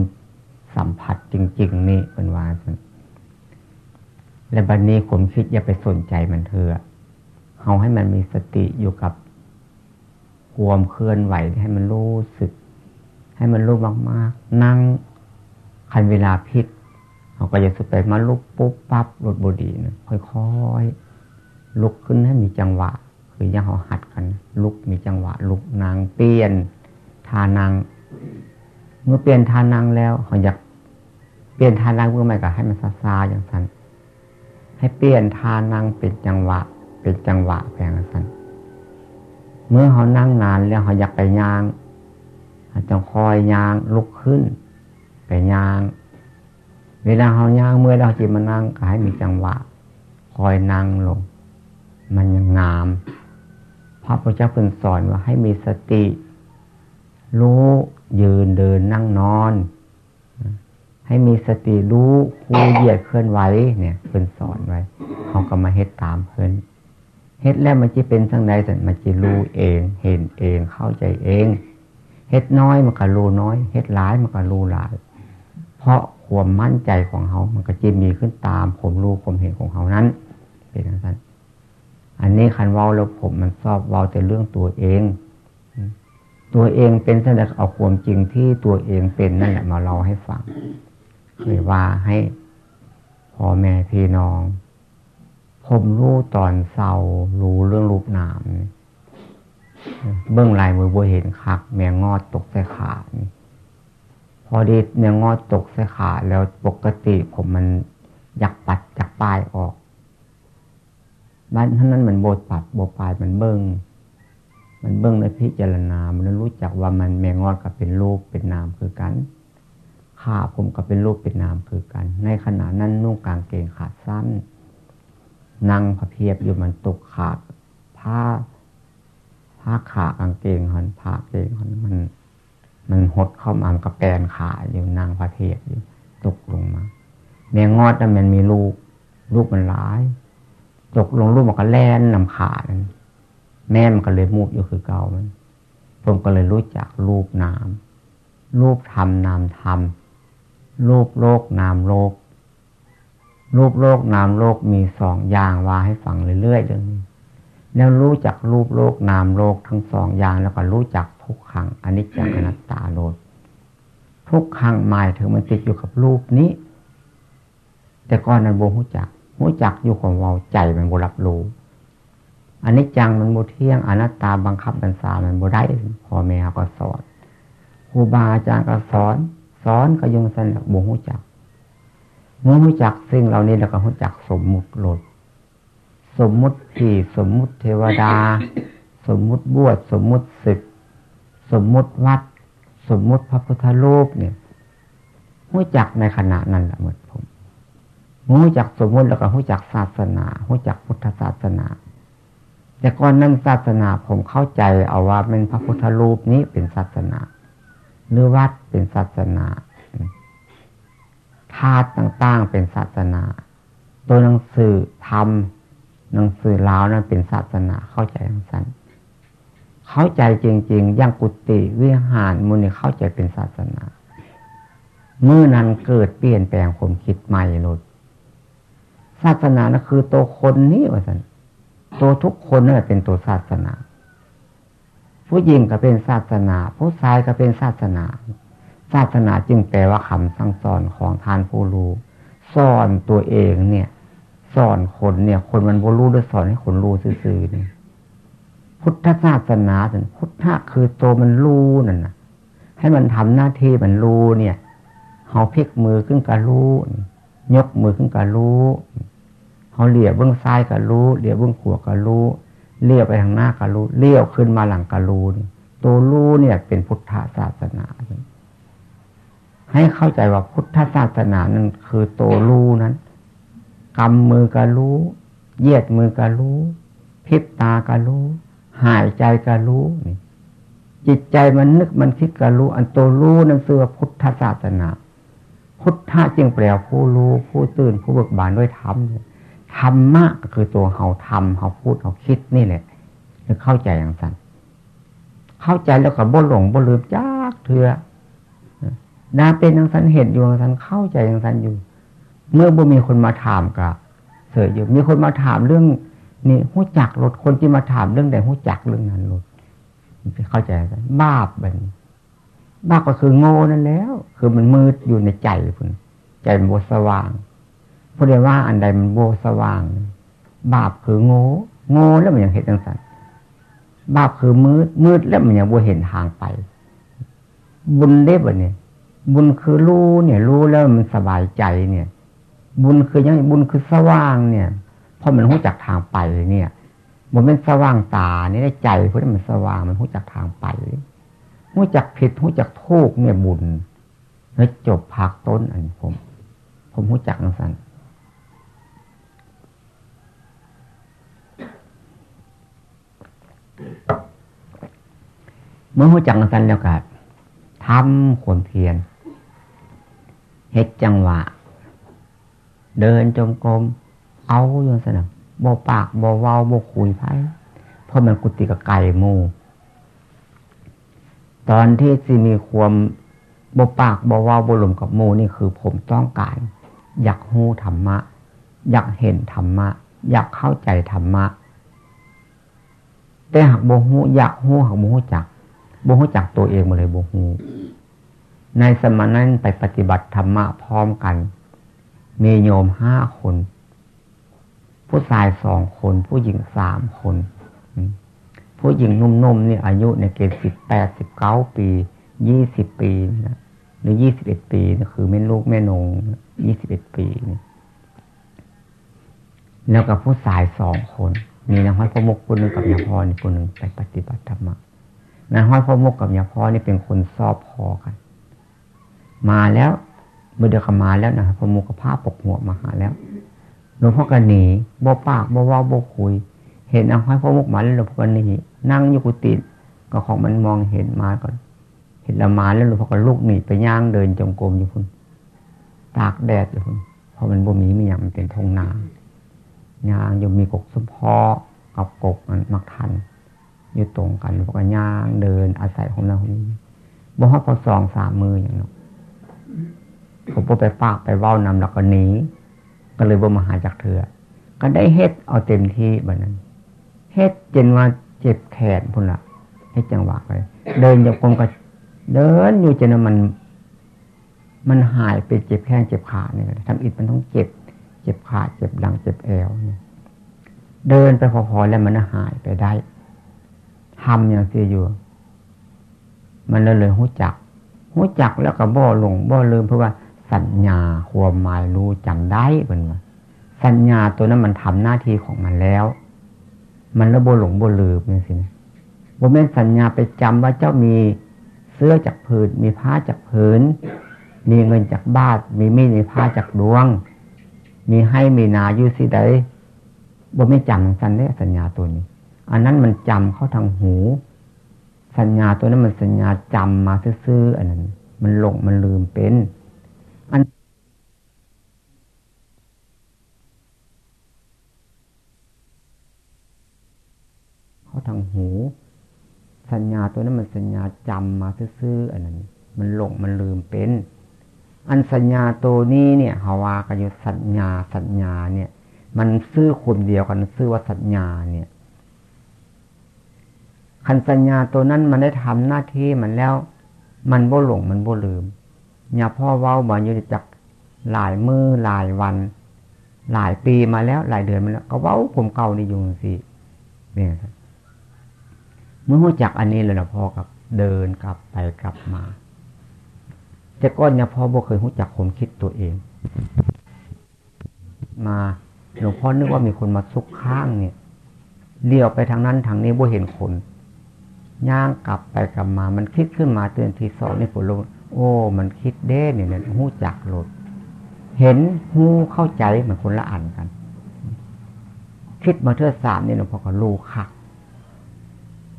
สัมผัสจริง ๆ นี่เป็นว่าและบัดนนี้ผมคิดอย่าไปสนใจมันเถอะเอาให้มันมีสติอยู่กับความเคลื่อนไหวให้มันรู้สึก ให้มันรู้มากๆ นั่งคันเวลาพิษเขาก็จะสุดไปมาลุกปุ๊บปั๊บรถบดีนะค่อยๆ ลุกขึ้นให้มีจังหวะ คือยังเขาหัดกัน ลุกมีจังหวะ ลุกนางเปลี่ยนทานังเมื่อเปลี่ยนทานังแล้วเขาอยากเปลี่ยนทานังเพื่อไม่ก็ให้มันซาซาอย่างนั้นให้เปลี่ยนทานังเป็นจังหวะเป็นจังหวะแ่งนั้นเมื่อเขานั่งนานแล้วเขาอยากไปยางอาจจะคอยยางลุกขึ้น ไปยาง เวลาเขายางเมื่อเราจิตมานั่งก็ให้มีจังหวะ คอยนั่งลง มันยังงาม พระพุทธเจ้าเพิ่นสอนว่าให้มีสติ รู้ยืนเดินนั่งนอน ให้มีสติรู้คูเหยียดเคลื่อนไหวเนี่ยเพิ่นสอนไว้เขาก็มาเฮ็ดตามเพิ่นเฮ็ดแล้วมันจะเป็นทั้งใดแต่มันจะรู้เอง เห็นเองเข้าใจเองเฮ็ดน้อยมันก็รู้น้อยเฮ็ดหลายมันก็รู้หลาย เพราะความมั่นใจของเขา มันก็จะมีขึ้นตามผมรู้ผมเห็นของเขานั้น เป็นอย่างนั้น อันนี้คันเว้าแล้วผมมันชอบเว้าแต่เรื่องตัวเอง ตัวเองเป็นแสดงเอาความจริงที่ตัวเองเป็นนั่นแหละมาเล่าให้ฟังเคยว่าให้พ่อแม่พี่น้อง ผมรู้ตอนเศร้ารู้เรื่องรูปนามเบื้องลายมือบัวเห็นคัก แมงงอดตกใส่ขาพอดีแมงงอดตกใส่ขาแล้วปกติผมมันอยากปัดจากปลายออก บ้านท่านั้นมันโบดปัดโบปลายมันเบิ้งมันเบิ้งในพิจารณา มันรู้จักว่ามันแมงอดกับเป็นรูปเป็นนามคือกันขาผมก็เป็นรูปเป็นนามคือกัน ในขณะนั้นนุ่งกางเกงขาดสั้น นั่งพระเพียบอยู่มันตกขาดผ้าผ้าขากางเกงหันผ้าเกงหันมัน มันหดเข้ามามันก็แปนขาอยู่นั่งพระเพียบอยู่ตกลงมา แมงงอดนั้นมันมีลูก ลูกมันร้าย ตกลงลูกมันก็แล่นนำขาดแม่มันก็เลยมุกอยู่คือเก่ามันผมก็เลยรู้จักรูปนาม รูปธรรมนามธรรม รูปโลกนามโลก รูปโลกนามโลกมีสองอย่างว่าให้ฟังเรื่อยๆเรื่องนี้แล้วรู้จักรูปโลกนามโลกทั้งสองอย่างแล้วก็รู้จักทุกขังอนิจจังอนัตตาโลดทุกขังหมายถึงมันติดอยู่กับรูปนี้ แต่ก่อนนั้นโบหูจัก หูจักอยู่ของเราใจมันโบรับรู้อันนี้จังมันโบเที่ยงอนัตตาบังคับบัญชามันโบได้พ่อแม่ก็สอนครูบาอาจารย์ก็สอน สอนก็ยงสนับโบหูจักเมื่อรู้จักสิ่งเหล่านี้แล้วก็รู้จักสมมุติโลดสมมุติผีสมมุติเทวดา สมมุติบวชสมมุติศึก สมมุติวัด สมมุติพระพุทธรูปเนี่ยรู้จักในขณะนั้นแหละหมือ นผมรู้จักสมมติแล้วก็รู้จักศาสนารู้จักพุทธศาสนา แต่ก่อนนั้นศาสนาผมเข้าใจเอาว่าเป็นพระพุทธรูปนี้เป็นศาสนาหรือวัดเป็นศาสนาธาตุต่างๆเป็นศาสนา ตัวหนังสือธรรมหนังสือลาวนั้นเป็นศาสนาเข้าใจทั้งสั้นเข้าใจจริง ๆย่างกุฏิวิหารมุนีเข้าใจเป็นศาสนา เมื่อนั้นเกิดเปลี่ยนแปลงความคิดใหม่ลด ศาสนานะคือตัวคนนี้ว่าสันตัวทุกคนนั่นเป็นตัวศาสนา ผู้หญิงก็เป็นศาสนา ผู้ชายก็เป็นศาสนา ศาสนาจึงแปลว่าคำสั่งสอนของทานผู้รู้สอนตัวเองเนี่ยสอนคนเนี่ย คนมันบรู้ด้วยสอนให้คนรู้ซื่อๆเนี่ยพุทธศาสนาสันพุทธะคือตัวมันรู้นั่นนะให้มันทำหน้าที่มันรู้เนี่ยเขาพลิกมือขึ้นกับรู้ยกมือขึ้นกับรู้ เขาเหลี่ยเบื้องซ้ายกับรู้เหลี่ยเบื้องขวากับรู้เลี้ยวไปทางหน้ากับรู้เลี้ยวขึ้นมาหลังกับรู้ตัวรู้เนี่ย เป็นพุทธศาสนา ให้เข้าใจว่าพุทธศาสนานั้นคือตัวรู้นั้นกำมือกับรู้เยียดมือกับรู้พิบตากับรู้หายใจกับรู้นี่จิตใจมันนึกมันคิดกับรู้ อันตัวรู้นั่นคือพุทธศาสนา พุทธะจึงแปลผู้รู้ผู้ตื่นผู้เบิกบานด้วยธรรม ธรรมะก็คือตัวเขาทำเขาพูดเขาคิดนี่แหละคือเข้าใจอย่างสั้นเข้าใจแล้วก็บ่หลงบ่ลืมจ้าเถื่อนาเป็นอย่างสั้นเห็นอยู่อย่างสั้นเข้าใจอย่างสั้นอยู่ เมื่อบ่มีคนมาถามกับเสยอยู่ มีคนมาถามเรื่องนี่หู้จักรถคนที่มาถามเรื่องใดหู้จักเรื่องนั้นรถเข้าใจกันบ้าปแบบบาก็คือโง่นั่นแล้ว คือมันมืดอยู่ในใจคุณใจมันบสว่าง พูดได้ว่าอันใดมันโบสว่าง บาปคือโง่โง่แล้วมันยังเห็นจังสันบาปคือมืด มืดแล้วมันยังโบเห็นทางไป บุญเล็บเนี่ยบุญคือรู้เนี่ย รู้แล้วมันสบายใจเนี่ย บุญคือยังบุญคือสว่างเนี่ยเพราะมันรู้จักทางไปเนี่ยมันเป็นสว่างตาเนี่ยใจเพราะมันสว่างมันรู้จักทางไปรู้จักผิดรู้จักทุกเนี่ยบุญ แล้วจบพักต้นอันผม ผมรู้จักนังสัน เมื่อรู้จังสันแล้วก็ทำขวนเพียรเฮ็ดจังหวะ เดินจงกรมเอาอยู่สนะบ่ปากบ่เว้าบ่คุยไพ่เพราะมันกุฏิกับไก่มูตอนที่สิมีความบ่ปากบ่เว้าบ่ลมกับมูนี่คือผมต้องการ อยากหู้ธรรมะ อยากเห็นธรรมะ อยากเข้าใจธรรมะ แต่หากบ่หูอยากหูหากบ่หูจักบ่หูจักตัวเองมาเลยบ่หูในสมัยนั้นไปปฏิบัติธรรมะพร้อมกัน มีโยมห้าคน ผู้ชายสองคน ผู้หญิงสามคน ผู้หญิงนุ่มๆนี่อายุในเกณฑ์สิบแปดสิบเก้าปียี่สิบปีนะหรือยี่สิบเอ็ดปีนะคือแม่ลูกแม่นงยี่สิบเอ็ดปี แล้วกับผู้ชายสองคน มีนางห้อยพระมกคนหนึ่งกับยาพรคนหนึ่งไปปฏิบัติธรรมนางห้อยพระมุกกับยาพรนี่เป็นคนสอบพอกัน มาแล้วเมื่อเดือนมาแล้วนะพระมกกับผ้าปกหัวมาหาแล้วหลวงพ่อก็หนีบ่ปากบ่ว่าบ่คุย เห็นเอาห้อยพ่อมุกมาแล้วหลวงพ่อก็หนีนั่งอยู่กุฏิก็ของมันมองเห็นมาก่อน เห็นละมาแล้วหลวงพ่อก็ลุกหนีไปย่างเดินจงกรมอยู่คุณตากแดดอยู่คุณเพราะมันบ่มีมีอย่างมันเป็นทงนา ย่างอยู่มีกกสมพอกับกกมันมักทัน อยู่ตรงกันหลวกย่างเดินอาศัยของเราคนนี้บ่ฮอดพอสองสามมืออย่างนั้ผมไปปากไปเว้านำแล้วก็หนีก็เลยบ่มาหาจากเธอก็ได้เฮ็ดเอาเต็มที่แบบนั้น เฮ็ดจนว่าเจ็บแขนพุ่นละเฮ็ดจังหวะไปเดินอย่างกงก็เดินอยู่จนมัน มันหายไปเจ็บแข้งเจ็บขาเนี่ยทำอิดมันต้องเจ็บ เจ็บขาเจ็บดังเจ็บแอวเนี่ยเดินไปพอๆแล้วมันหายไปได้ทำอย่างเสียอยู่ มันเลยเลยหู้จักหู้จักแล้วก็บ่หลงบ่ลืมเพราะว่าสัญญาความหมายรู้จำได้เป็นว่าสัญญาตัวนั้นมันทำหน้าที่ของมันแล้ว มันระบบหลงบลืมนี่สิบ่แม่นสัญญาไปจำว่าเจ้ามีเสื้อจากผืนมีผ้าจากผืนมีเงินจากบาท มีมีดมีผ้าจากดวง มีให้มีนาอยู่สิใดบ่ไม่จำสัญญาสัญญาตัวนี้ อันนั้นมันจำเข้าทางหู สัญญาตัวนั้นมันสัญญาจำมาซื่อๆอันนั้น มันหลงมันลืมเป็น อันเข้าทางหู สัญญาตัวนั้นมันสัญญาจำมาซื่อๆอันนั้น มันหลงมันลืมเป็น อันสัญญาตัวนี้เนี่ยฮาวากันอยู่สัญญาสัญญาเนี่ย มันซื้อคนเดียวกันซื้อว่าสัญญาเนี่ยคันสัญญาตัวนั้นมันได้ทำหน้าที่มันแล้ว มันบ่หลงมันบ่ลืมอย่าพ่อเว้ามาอยู่จากหลายมือหลายวัน หลายปีมาแล้ว หลายเดือนมาแล้ว ก็เว้าผมเก่านี่อยู่สิเนี่ยเมื่อหัวจักอันนี้เลยนะพ่อกับเดินกลับไปกลับมา แต่ก้อนเนี่ยพ่อบ่เคยรู้จักความคิดตัวเอง มาหลวงพ่อนึกว่ามีคนมาซุกข้างเนี่ยเลี้ยวไปทางนั้นทางนี้บ่เห็นคนย่างกลับไปกลับมา มันคิดขึ้นมาเตือนทีสองในผลลงโอ้ มันคิดเด้เนี่ยเนี่ยหู้จักโลด เห็นหู้เข้าใจเหมือนคนละอันกัน คิดมาเทือสามเนี่ยหลวงพ่อก็รู้ค่ะ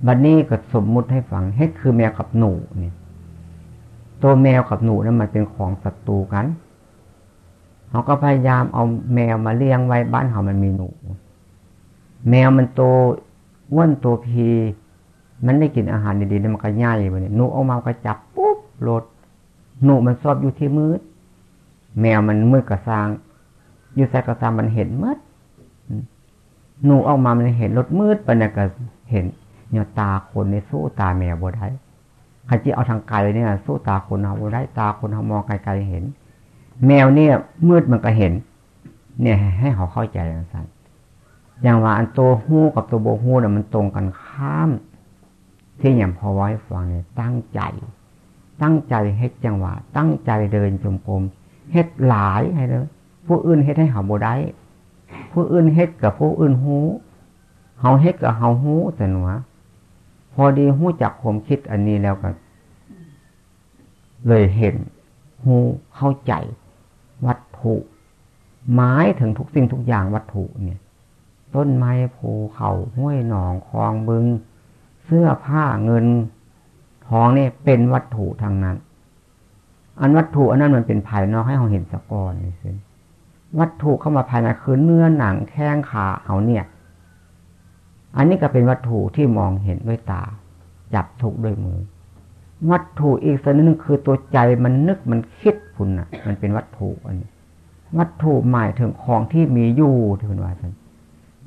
บัดนนี้ก็สมมุติให้ฟังให้คือแมวกับหนูเนี่ย ตัวแมวกับหนูนั้นมันเป็นของศัตรูกันเขาก็พยายามเอาแมวมาเลี้ยงไว้บ้านเขามันมีหนู แมวมันโตอ้วนตัวพีมันได้กินอาหารดีๆมันก็ย่ายไปเนี่ยหนูออกมาก็จับปุ๊บรถหนูมันชอบอยู่ที่มืด แมวมันมืดกระซางอยู่ใส่กระซางมันเห็นมืดหนูออกมามันเห็นรถมืดไปเนี่ยก็เห็นเนี่ยตาคนในสู้ตาแมวบ่ได้ ใครที่เอาทางไกลเนี่ย สู้ตาคนเอาบ่ได้ตาคนเขามองไกลๆเห็น แมวเนี่ย มืดมันก็เห็น เนี่ย ให้เขาเข้าใจอย่างนั้นอย่างว่าอันตัวหู้กับตัวโบหู้เนี่ยมันตรงกันข้ามที่อย่างพอไว้ฟังเนี่ย ตั้งใจ ตั้งใจเฮ็ดจังหวะ ตั้งใจเดินจมกรมเฮ็ดหลายให้เลยผู้อื่นเฮ็ดให้เขาโบได้ผู้อื่นเฮ็ดกับผู้อื่นหู้เฮาเฮ็ดกับเฮาหู้แต่หนัว อดีหูจักผมคิดอันนี้แล้วก็เลยเห็นหูเข้าใจ วัตถุหมายถึงทุกสิ่งทุกอย่างวัตถุเนี่ย ต้นไม้ภูเขาห้วยหนองคลองบึง เสื้อผ้าเงินทองนี่เป็นวัตถุทางนั้น อันวัตถุอันนั้นมันเป็นภายนอกให้เราเห็นสะกอนนี่สิวัตถุเข้ามาภายในคือเนื้อหนังแข้งขาเอาเนี่ย อันนี้ก็เป็นวัตถุที่มองเห็นด้วยตา จับถูกด้วยมือ วัตถุอีกส่วนนึงคือตัวใจมันนึกมันคิดคุณน่ะ มันเป็นวัตถุอันนี้ วัตถุหมายถึงของที่มีอยู่ที่คุณว่าท่าน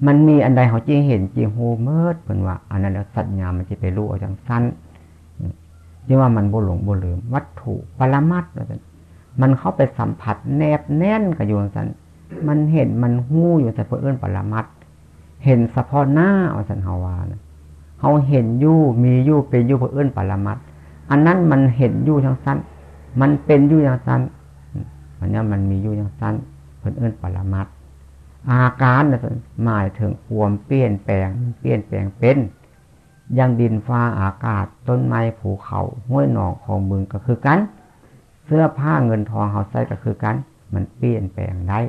มันมีอันใดเขาจีเห็นจีโฮเมิดเป็นว่า อันนั้นแล้วสัญญามันจะไปรู้เอาจังสั้นจีว่ามันโบหลงโบลืม วัตถุปรมัดมันเข้าไปสัมผัสแนบแน่นกับโยนสันมันเห็นมันหู้อยู่แต่เพื่อเอื้อนปรมัด เห็นเฉพาะหน้าเอาสันเฮาวานะเขาเห็นยู่มียู่เป็นยู่เพื่อเอื้อนปรมัดอันนั้นมันเห็นยู่ทั้งสั้น มันเป็นยู่อย่างสั้นอันนี้มันมียู่อย่างสั้นเพื่อเอื้อนปรมัดอาการนะหมายถึงความเปลี่ยนแปลงเปลี่ยนแปลงเป็นยังดินฟ้าอากาศต้นไม้ภูเขาห้วยหนองของเมึงก็คือกัน เสื้อผ้าเงินทองเขาใส่ก็คือกัน มันเปลี่ยนแปลงได้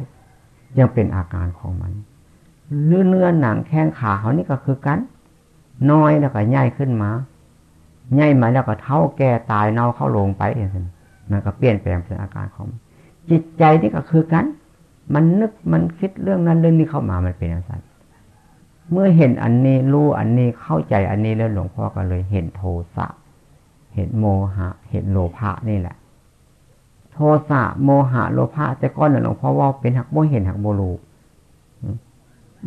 ยังเป็นอาการของมัน เนื้อเนื้อหนังแข้งขาเขานี่ก็คือกัน น้อยแล้วก็ใหญ่ขึ้นมาใหญ่มาแล้วก็เท่าแก่ตายเน่าเข้าลงไปเองมันก็เปลี่ยนแปลงเป็นอาการของ จิตใจนี่ก็คือกัน มันนึกมันคิดเรื่องนั้นเรื่องนี้เข้ามามันเป็นอะไรเมื่อเห็นอันนี้รู้อันนี้เข้าใจอันนี้แล้วหลวงพ่อก็เลยเห็นโทสะ เห็นโมหะ เห็นโลภะนี่แหละ โทสะโมหะโลภะแต่ก้อนหลวงพ่อว่าเป็นหักโมเห็นหักโมลู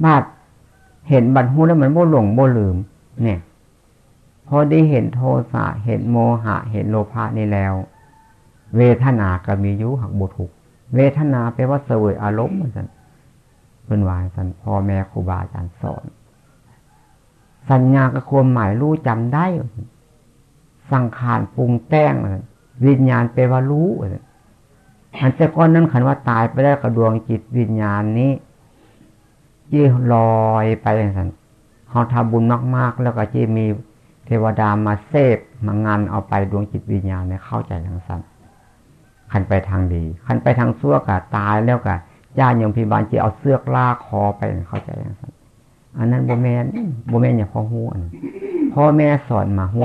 บาดเห็นบัรหูแล้วมันโมหลงโมลืม เนี่ยพอได้เห็นโทสะเห็นโมหะ เห็นโลภะนี่แล้ว เวทนาก็มียุหักโบทุก เวทนาแปลว่าเสวยอารมณ์มันสันเป็นวายสันพ่อแม่ครูบาอาจารย์สอน สัญญาก็ควรหมายรู้จำได้ สังขารปรุงแต่งวิญญาณแปลว่ารู้อันแต่ก้อนนั้นขันว่าตายไปแล้วกระดวงจิตวิญญาณนี้ จีลอยไปอย่างนั้นเขาทำบุญมาก ๆ แล้วก็จีมีเทวดามาเซฟมางานเอาไปดวงจิตวิญญาณเนี่ยเข้าใจอย่างนั้นขันไปทางดีขันไปทางซั่วกะตายแล้วกะญาติโยมพิบาลจะเอาเสื้อลากคอไปเข้าใจอย่างนั้นอันนั้นโบแมนโบแมนอย่าพ่อหูอันพ่อแม่สอนมาหู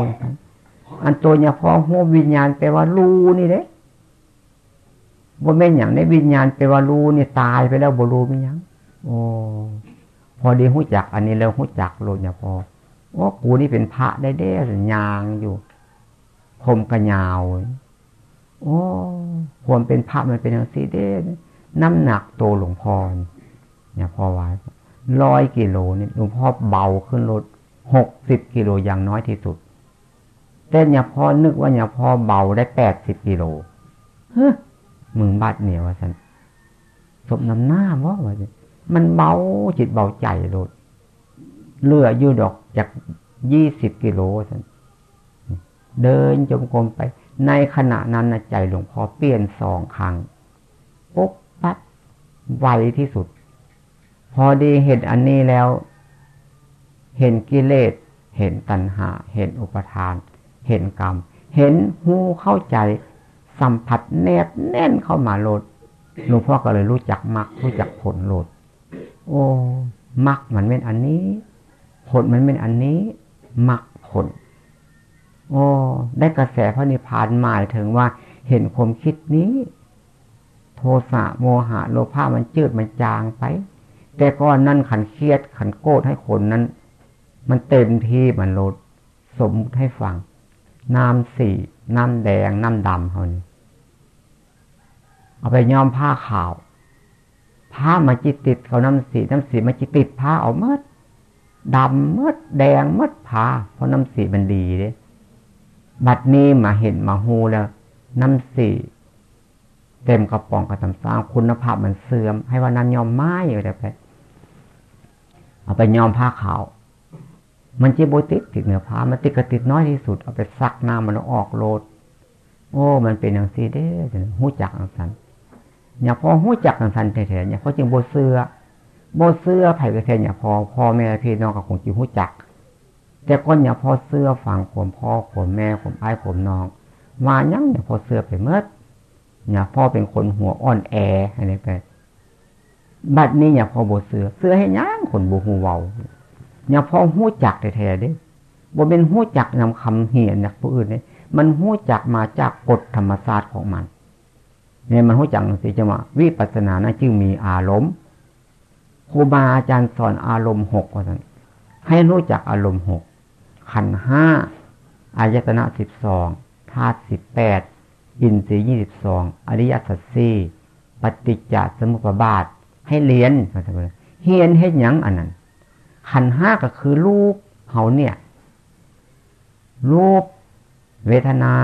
อันตัวเนี่ยพ่อหูวิญญาณแปลว่ารู้นี่เด้โบแมนอย่างในวิญญาณแปลว่ารู้นี่ตายไปแล้วโบรู้ไม่ยัง โอ้พอดีหูจัก อันนี้แล้วหูจักโลเนี่ยพอว่ากูนี่เป็นพระได้เด้ยางอยู่ผมกระยาวโอ้ควรเป็นพระมันเป็นอย่างสีเด้น้ำหนักโตหลวงพ่อเนี่ยพอไว้ร้อยกิโลนี่หลวงพ่อเบาขึ้นรถหกสิบกิโลอย่างน้อยที่สุด แต่เนี่ยพ่อนึกว่าเนี่ยพ่อเบาได้แปดสิบกิโลเฮ้มึงบาดเหนียวสันสมน้ำหน้าว่าว่า มันเบาจิตเบาใจรถเลืออยู่ดอกจากยี่สิบกิโลสันเดินจมกรมไป ในขณะนั้นใจหลวงพ่อเปลี่ยนสองครั้งปุ๊บปั๊บไวที่สุด พอดีเห็นอันนี้แล้ว เห็นกิเลส เห็นตัณหา เห็นอุปทาน เห็นกรรม เห็นหูเข้าใจ สัมผัสแนบแน่นเข้ามาโลดหลวงพ่อก็เลยรู้จักมรรครู้จักผลโลด โอ้มรรคมันเป็นอันนี้ ผลมันเป็นอันนี้มรรคผล โอ้ได้กระแสพระนิพพานหมายถึงว่าเห็นความคิดนี้ โทสะโมหะโลภะมันจืดมันจางไป แต่ก่อนนั่นขันเครียดขันโกรธให้คนนั้น มันเต็มที่มันลดสมมติให้ฟัง น้ำสีน้ำแดง น้ำดำเขานี่เอาไปย้อมผ้าขาว ผ้ามาจิตติดเขาน้ำสีน้ำสีมาจิตติดผ้าเอาเมื่อดำเมื่อแดงเมื่อผ้าเพราะน้ำสีมันดีเด้บัดนี้มาเห็นมาหูแล้ว น้ำสีเต็มกระป๋องกระตำสร้างคุณภาพมันเสื่อม ให้ว่าน้ำยอมไม้อยู่แต่ไปเอาไปยอมผ้าขาว มันจีโบติดติดเนื้อผ้ามันติดกระติดน้อยที่สุด เอาไปซักน้ำมันออกโลด โอ้ มันเป็นอย่างซีเด้หูจักอังสัน อย่าพอหูจักอังสันแท้ๆอย่าพอจึงโบเสื้อโบเสื้อไผ่กระเทนอย่าพอพ่อแม่พี่น้องกับคงจีหูจัก แต่ก้นอย่าพอเสื้อฝังผมพ่อผมแม่ผมไอ้ผมน้องมายังอย่าพอเสื้อไปเมื่ออย่าพ่อเป็นคนหัวอ่อนแออะไรไปบัดนี้อย่าพอโบเสื้อเสื้อให้ย่งคนบูหูเวาอย่าพอหู้จักแท้ๆเด้บ่เป็นหู้จักนำคำเหียนจากผู้อื่นเนี่ยมันหู้จักมาจากกฎธรรมชาสติของมัน เนี่ยมันหู้จักสิจังว่าวิปัสสนานะจึงมีอารมณ์ครูบาอาจารย์สอนอารมณ์หกว่าสันให้รู้จักอารมณ์หกขันห้าอายตนะสิบสองธาตุสิบแปดอินทรีย์ยี่สิบสองอริยสัจสี่ปฏิจจสมุปบาท ให้เรียนเฮียนให้ยังอันนั้น ขันห้าก็คือรูปเขาเนี่ย รูป เวทนา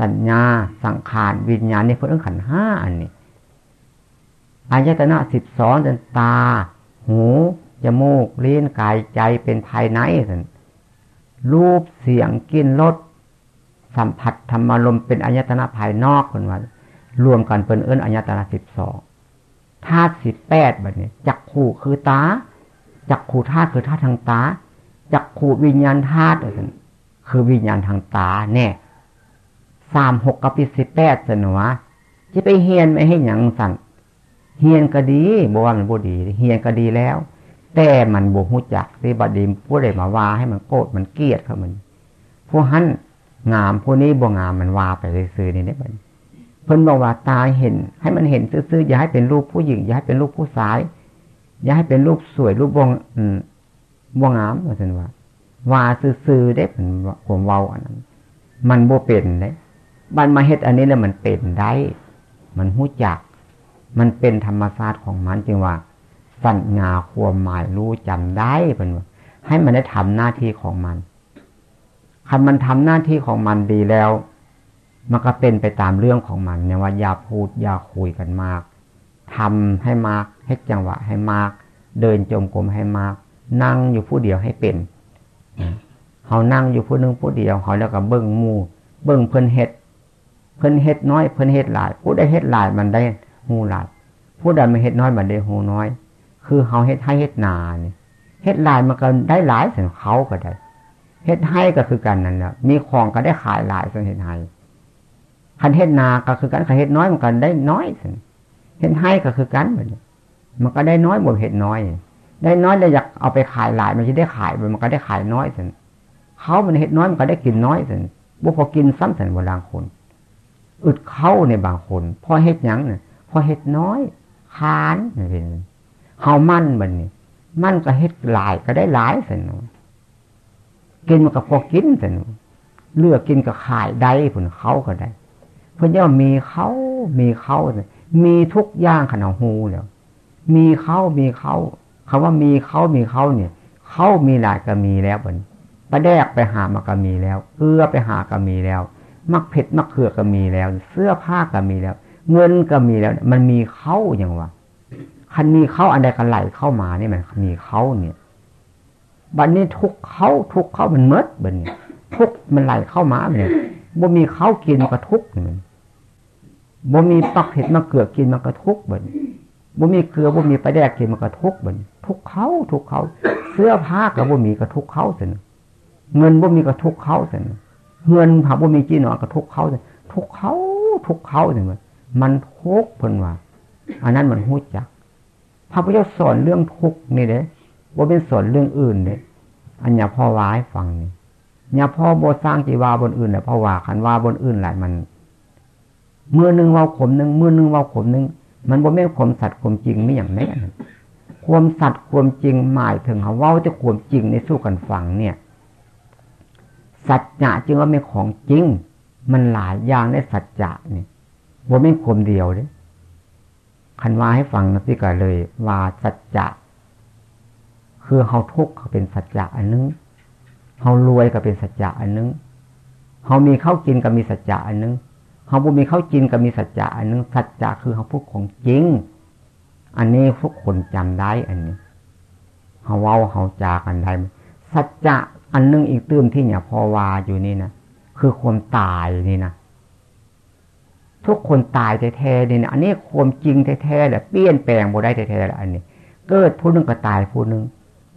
สัญญา สังขารวิญญาณนี่เพื่อขันห้าอันนี้อายตนะสิบสองเดินตา หูจมูกลิ้นกายใจเป็นภายในสันรูปเสียงกลิ่นรสสัมผัสธรรมารมเป็นอายตนะภายนอกคนว่ารวมกันเป็นเอิ้นอายตนะสิบสองธาตุสิบแปดแบบนี้จักขู่คือตาจักขู่ธาตุคือธาตุทางตาจักขู่วิญญาณธาตุคือวิญญาณทางตาเนี่ย สามหกกับปีสิบแปดสนวะจะไปเฮียนไม่ให้หยังสั่นเฮียนก็ดีบอกว่ามันบ่ดี เฮียนก็ดีแล้ว แต่มันบ่หูจักที่บดีผู้ใดมาว่าให้มันโกรธมันเกลียดเขามันผู้หันงามผู้นี้บ่งามมันว่าไปเลยซื้อนี่เนี่ยเพิ่นบอกว่าตาเห็น ให้มันเห็นซื่อๆอย่าให้เป็นรูปผู้หญิง อย่าให้เป็นรูปผู้ชาย อย่าให้เป็นรูปสวยรูปบงอืมบ่งามว่าสันว่าว่าซื่อๆได้ผมผมเว้าอันนั้น มันบ่เป็นได้ บันมาเฮ็ดอันนี้แล้วมันเป็นได้ มันหู้จัก มันเป็นธรรมชาติของมันจึงว่า สัญญาความหมายรู้จำได้เป็นว่าให้มันได้ทำหน้าที่ของมันคันมันทำหน้าที่ของมันดีแล้ว มันก็เป็นไปตามเรื่องของมันเนี่ยว่าอย่าพูดอย่าคุยกันมากทำให้มากให้จังหวะให้มาก เดินจมกรมให้มาก นั่งอยู่ผู้เดียวให้เป็นเขานั่งอยู่ผู้นึงผู้เดียวเขาแล้วก็เบิ้งมูเบิ้งเพิ่นเฮ็ด เพิ่นเฮ็ดน้อยเพิ่นเฮ็ดหลาย ผู้ใดเฮ็ดหลายมันได้หูหลาย ผู้ใดไม่เฮ็ดน้อยมันได้หูน้อย คือเขาเฮ็ดให้เฮ็ดนาเนี่ยเฮ็ดหลายมันก็ได้หลายส่วนเขาก็ได้เฮ็ดให้ก็คือกันนั่นแหละมีของก็ได้ขายหลายส่วนเฮ็ดให้คันเฮ็ดนาก็คือกันคันเฮ็ดน้อยมันก็ได้น้อยสิเฮ็ดให้ก็คือกันเหมือนมันก็ได้น้อยบวเฮ็ดน้อย ได้น้อยได้อยากเอาไปขายหลายมันจะได้ขายมันก็ได้ขายน้อยสิเขามันเฮ็ดน้อยมันก็ได้กินน้อยสิบุพอกินซ้ำสันโบรางคน อึดเข้าในบางคนพอเฮ็ดยังเนี่ยพอเฮ็ดน้อยคานนี่เป็นเฮามั่นบันนี่มั่นก็เฮ็ดหลายก็ได้หลายสินกินมันก็พอกินแต่หนูเลือกกินก็ขายได้ผลเขาก็ได้เพราะว่ามีเขามีเขาเนี่ยมีทุกอย่างขนาดหูแล้วมีเขามีเขาคำว่ามีเขามีเขาเนี่ยเขามีหลายก็มีแล้วบนประแดกไปหามาก็มีแล้วเกลือไปหาก็มีแล้ว มักเผ็ดมักเขือก็มีแล้ว เสื้อผ้าก็มีแล้ว เงินก็มีแล้ว มันมีเขาอย่างวะคันมีเข้าอันใดกันไหลเข้ามานี่มันมีเขาเนี่ยบัดนนี้ทุกเข้าทุกเขามันเมดบัดนี้ทุกมันไหลเข้ามาเนี่ยบ่มีเข้ากินมันก็ทุกข์มันบ่มีปักเห็ดมะเกลือกินมันก็ทุกข์บ่บ่มีเกลือบ่มีปลาแดกกินมันก็ทุกข์บ่ทุกเข้าทุกเข้าเสื้อผ้ากับบ่มีก็ทุกเข้าสิเงินบ่มีก็ทุกเข้าสิ เงินหาบ่มีจีนอนก็ทุกเขาสิทุกเขาทุกเขาสิมันมันทุกเพิ่นว่าอันนั้นมันหู้จักพระพุทธเจ้าสอนเรื่องทุกนี่เด้ว่าเป็นสอนเรื่องอื่นเด้อันอย่าพ่อวายฟังนี่อย่าพ่อโบสร้างจีวาบนอื่นแต่พ่อว่าขันว่าบนอื่นหลายมันเมื่อหนึ่งว่าขมหนึ่งเมื่อหนึ่งว่าขมหนึ่งมันบ่แม่นความสัตย์ความจริงไม่อย่างแน่ความสัตย์ความจริงหมายถึงเขาว่าจะความจริงในสู้กันฟังเนี่ย สัจจะจึงว่าเป็นของจริง มันหลายอย่างในสัจจะเนี่ยบ่แม่นควมเดียวเลยคันว่าให้ฟังนะพี่ก็เลย ว่าสัจจะคือเขาทุกข์เขาเป็นสัจจะอันนึงเขารวยก็เป็นสัจจะอันนึงเขามีข้าวกินก็มีสัจจะอันนึงเขาบุมีข้าวกินก็มีสัจจะอันนึงสัจจะคือเขาพูดของจริง อันนี้ทุกคนจำได้อันนี้เขาเว้าเขาจากันได้สัจจะ อันนึงอีกตื้มที่เนี่ยพอวาอยู่นี่นะคือความตายนี่นะทุกคนตายแท้ๆเนี่นะอันนี้ความจริงแท้ๆแหละเปลี่ยนแปลงบ่ได้แท้ๆแหละอันนี้ เกิดผู้นึงก็ตายผู้นึง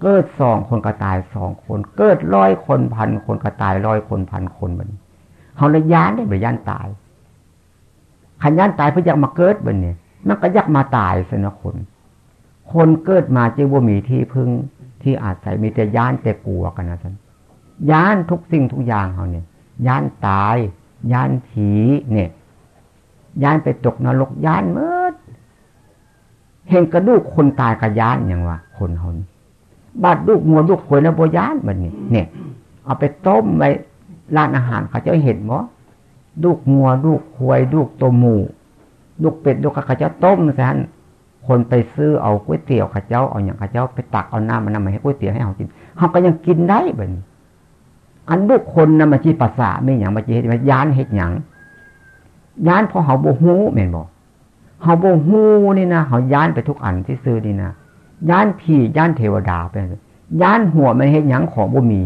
เกิดสองคนก็ตายสองคน เกิดร้อยคนพันคนก็ตายร้อยคนพันคนบันเขาเลยย้านได้ไปย้านตายขันย้านตายเพื่ออยากมาเกิดบันเนี่ยมันก็ยักมาตายสินะคน คนเกิดมาจึงว่ามีที่พึ่ง ที่อาศัยมีแต่ย้านแต่กลัวกันนะท่านย้านทุกสิ่งทุกอย่างเขาเนี่ยย้านตายย้านผีเนี่ยย้านไปตกนรกย้านมื่อเห็นกระดูกคนตายกับย้านอย่างว่าคนเขาบาดลูกงัวลูกขวยแล้วโบย่านมันนี่เนี่ย เอาไปต้มไปร้านอาหารเขาจะเห็นมั้ลูกงัวลูกควายลูกตัวหมูลูกเป็ดลูกข้าเจ้าต้มแซน คนไปซื้อเอาก๋วยเตี๋ยวข้าเจ้าเอาอย่างข้าเจ้าไปตักเอาน้ำมันนำมาให้ก๋วยเตี๋ยวให้เขากินเขาก็ยังกินได้แบบนี้อันลูกคนนะมาจีภาษาไม่อย่างมาจีเห็ดมายานเห็ดอย่างยานพอเขาโบหูเมนบอกเขาโบหูนี่นะเขายานไปทุกอันที่ซื้อนี่นะย่านผีย่านเทวดาไปย่านหัวมันเห็นยังของบ่มี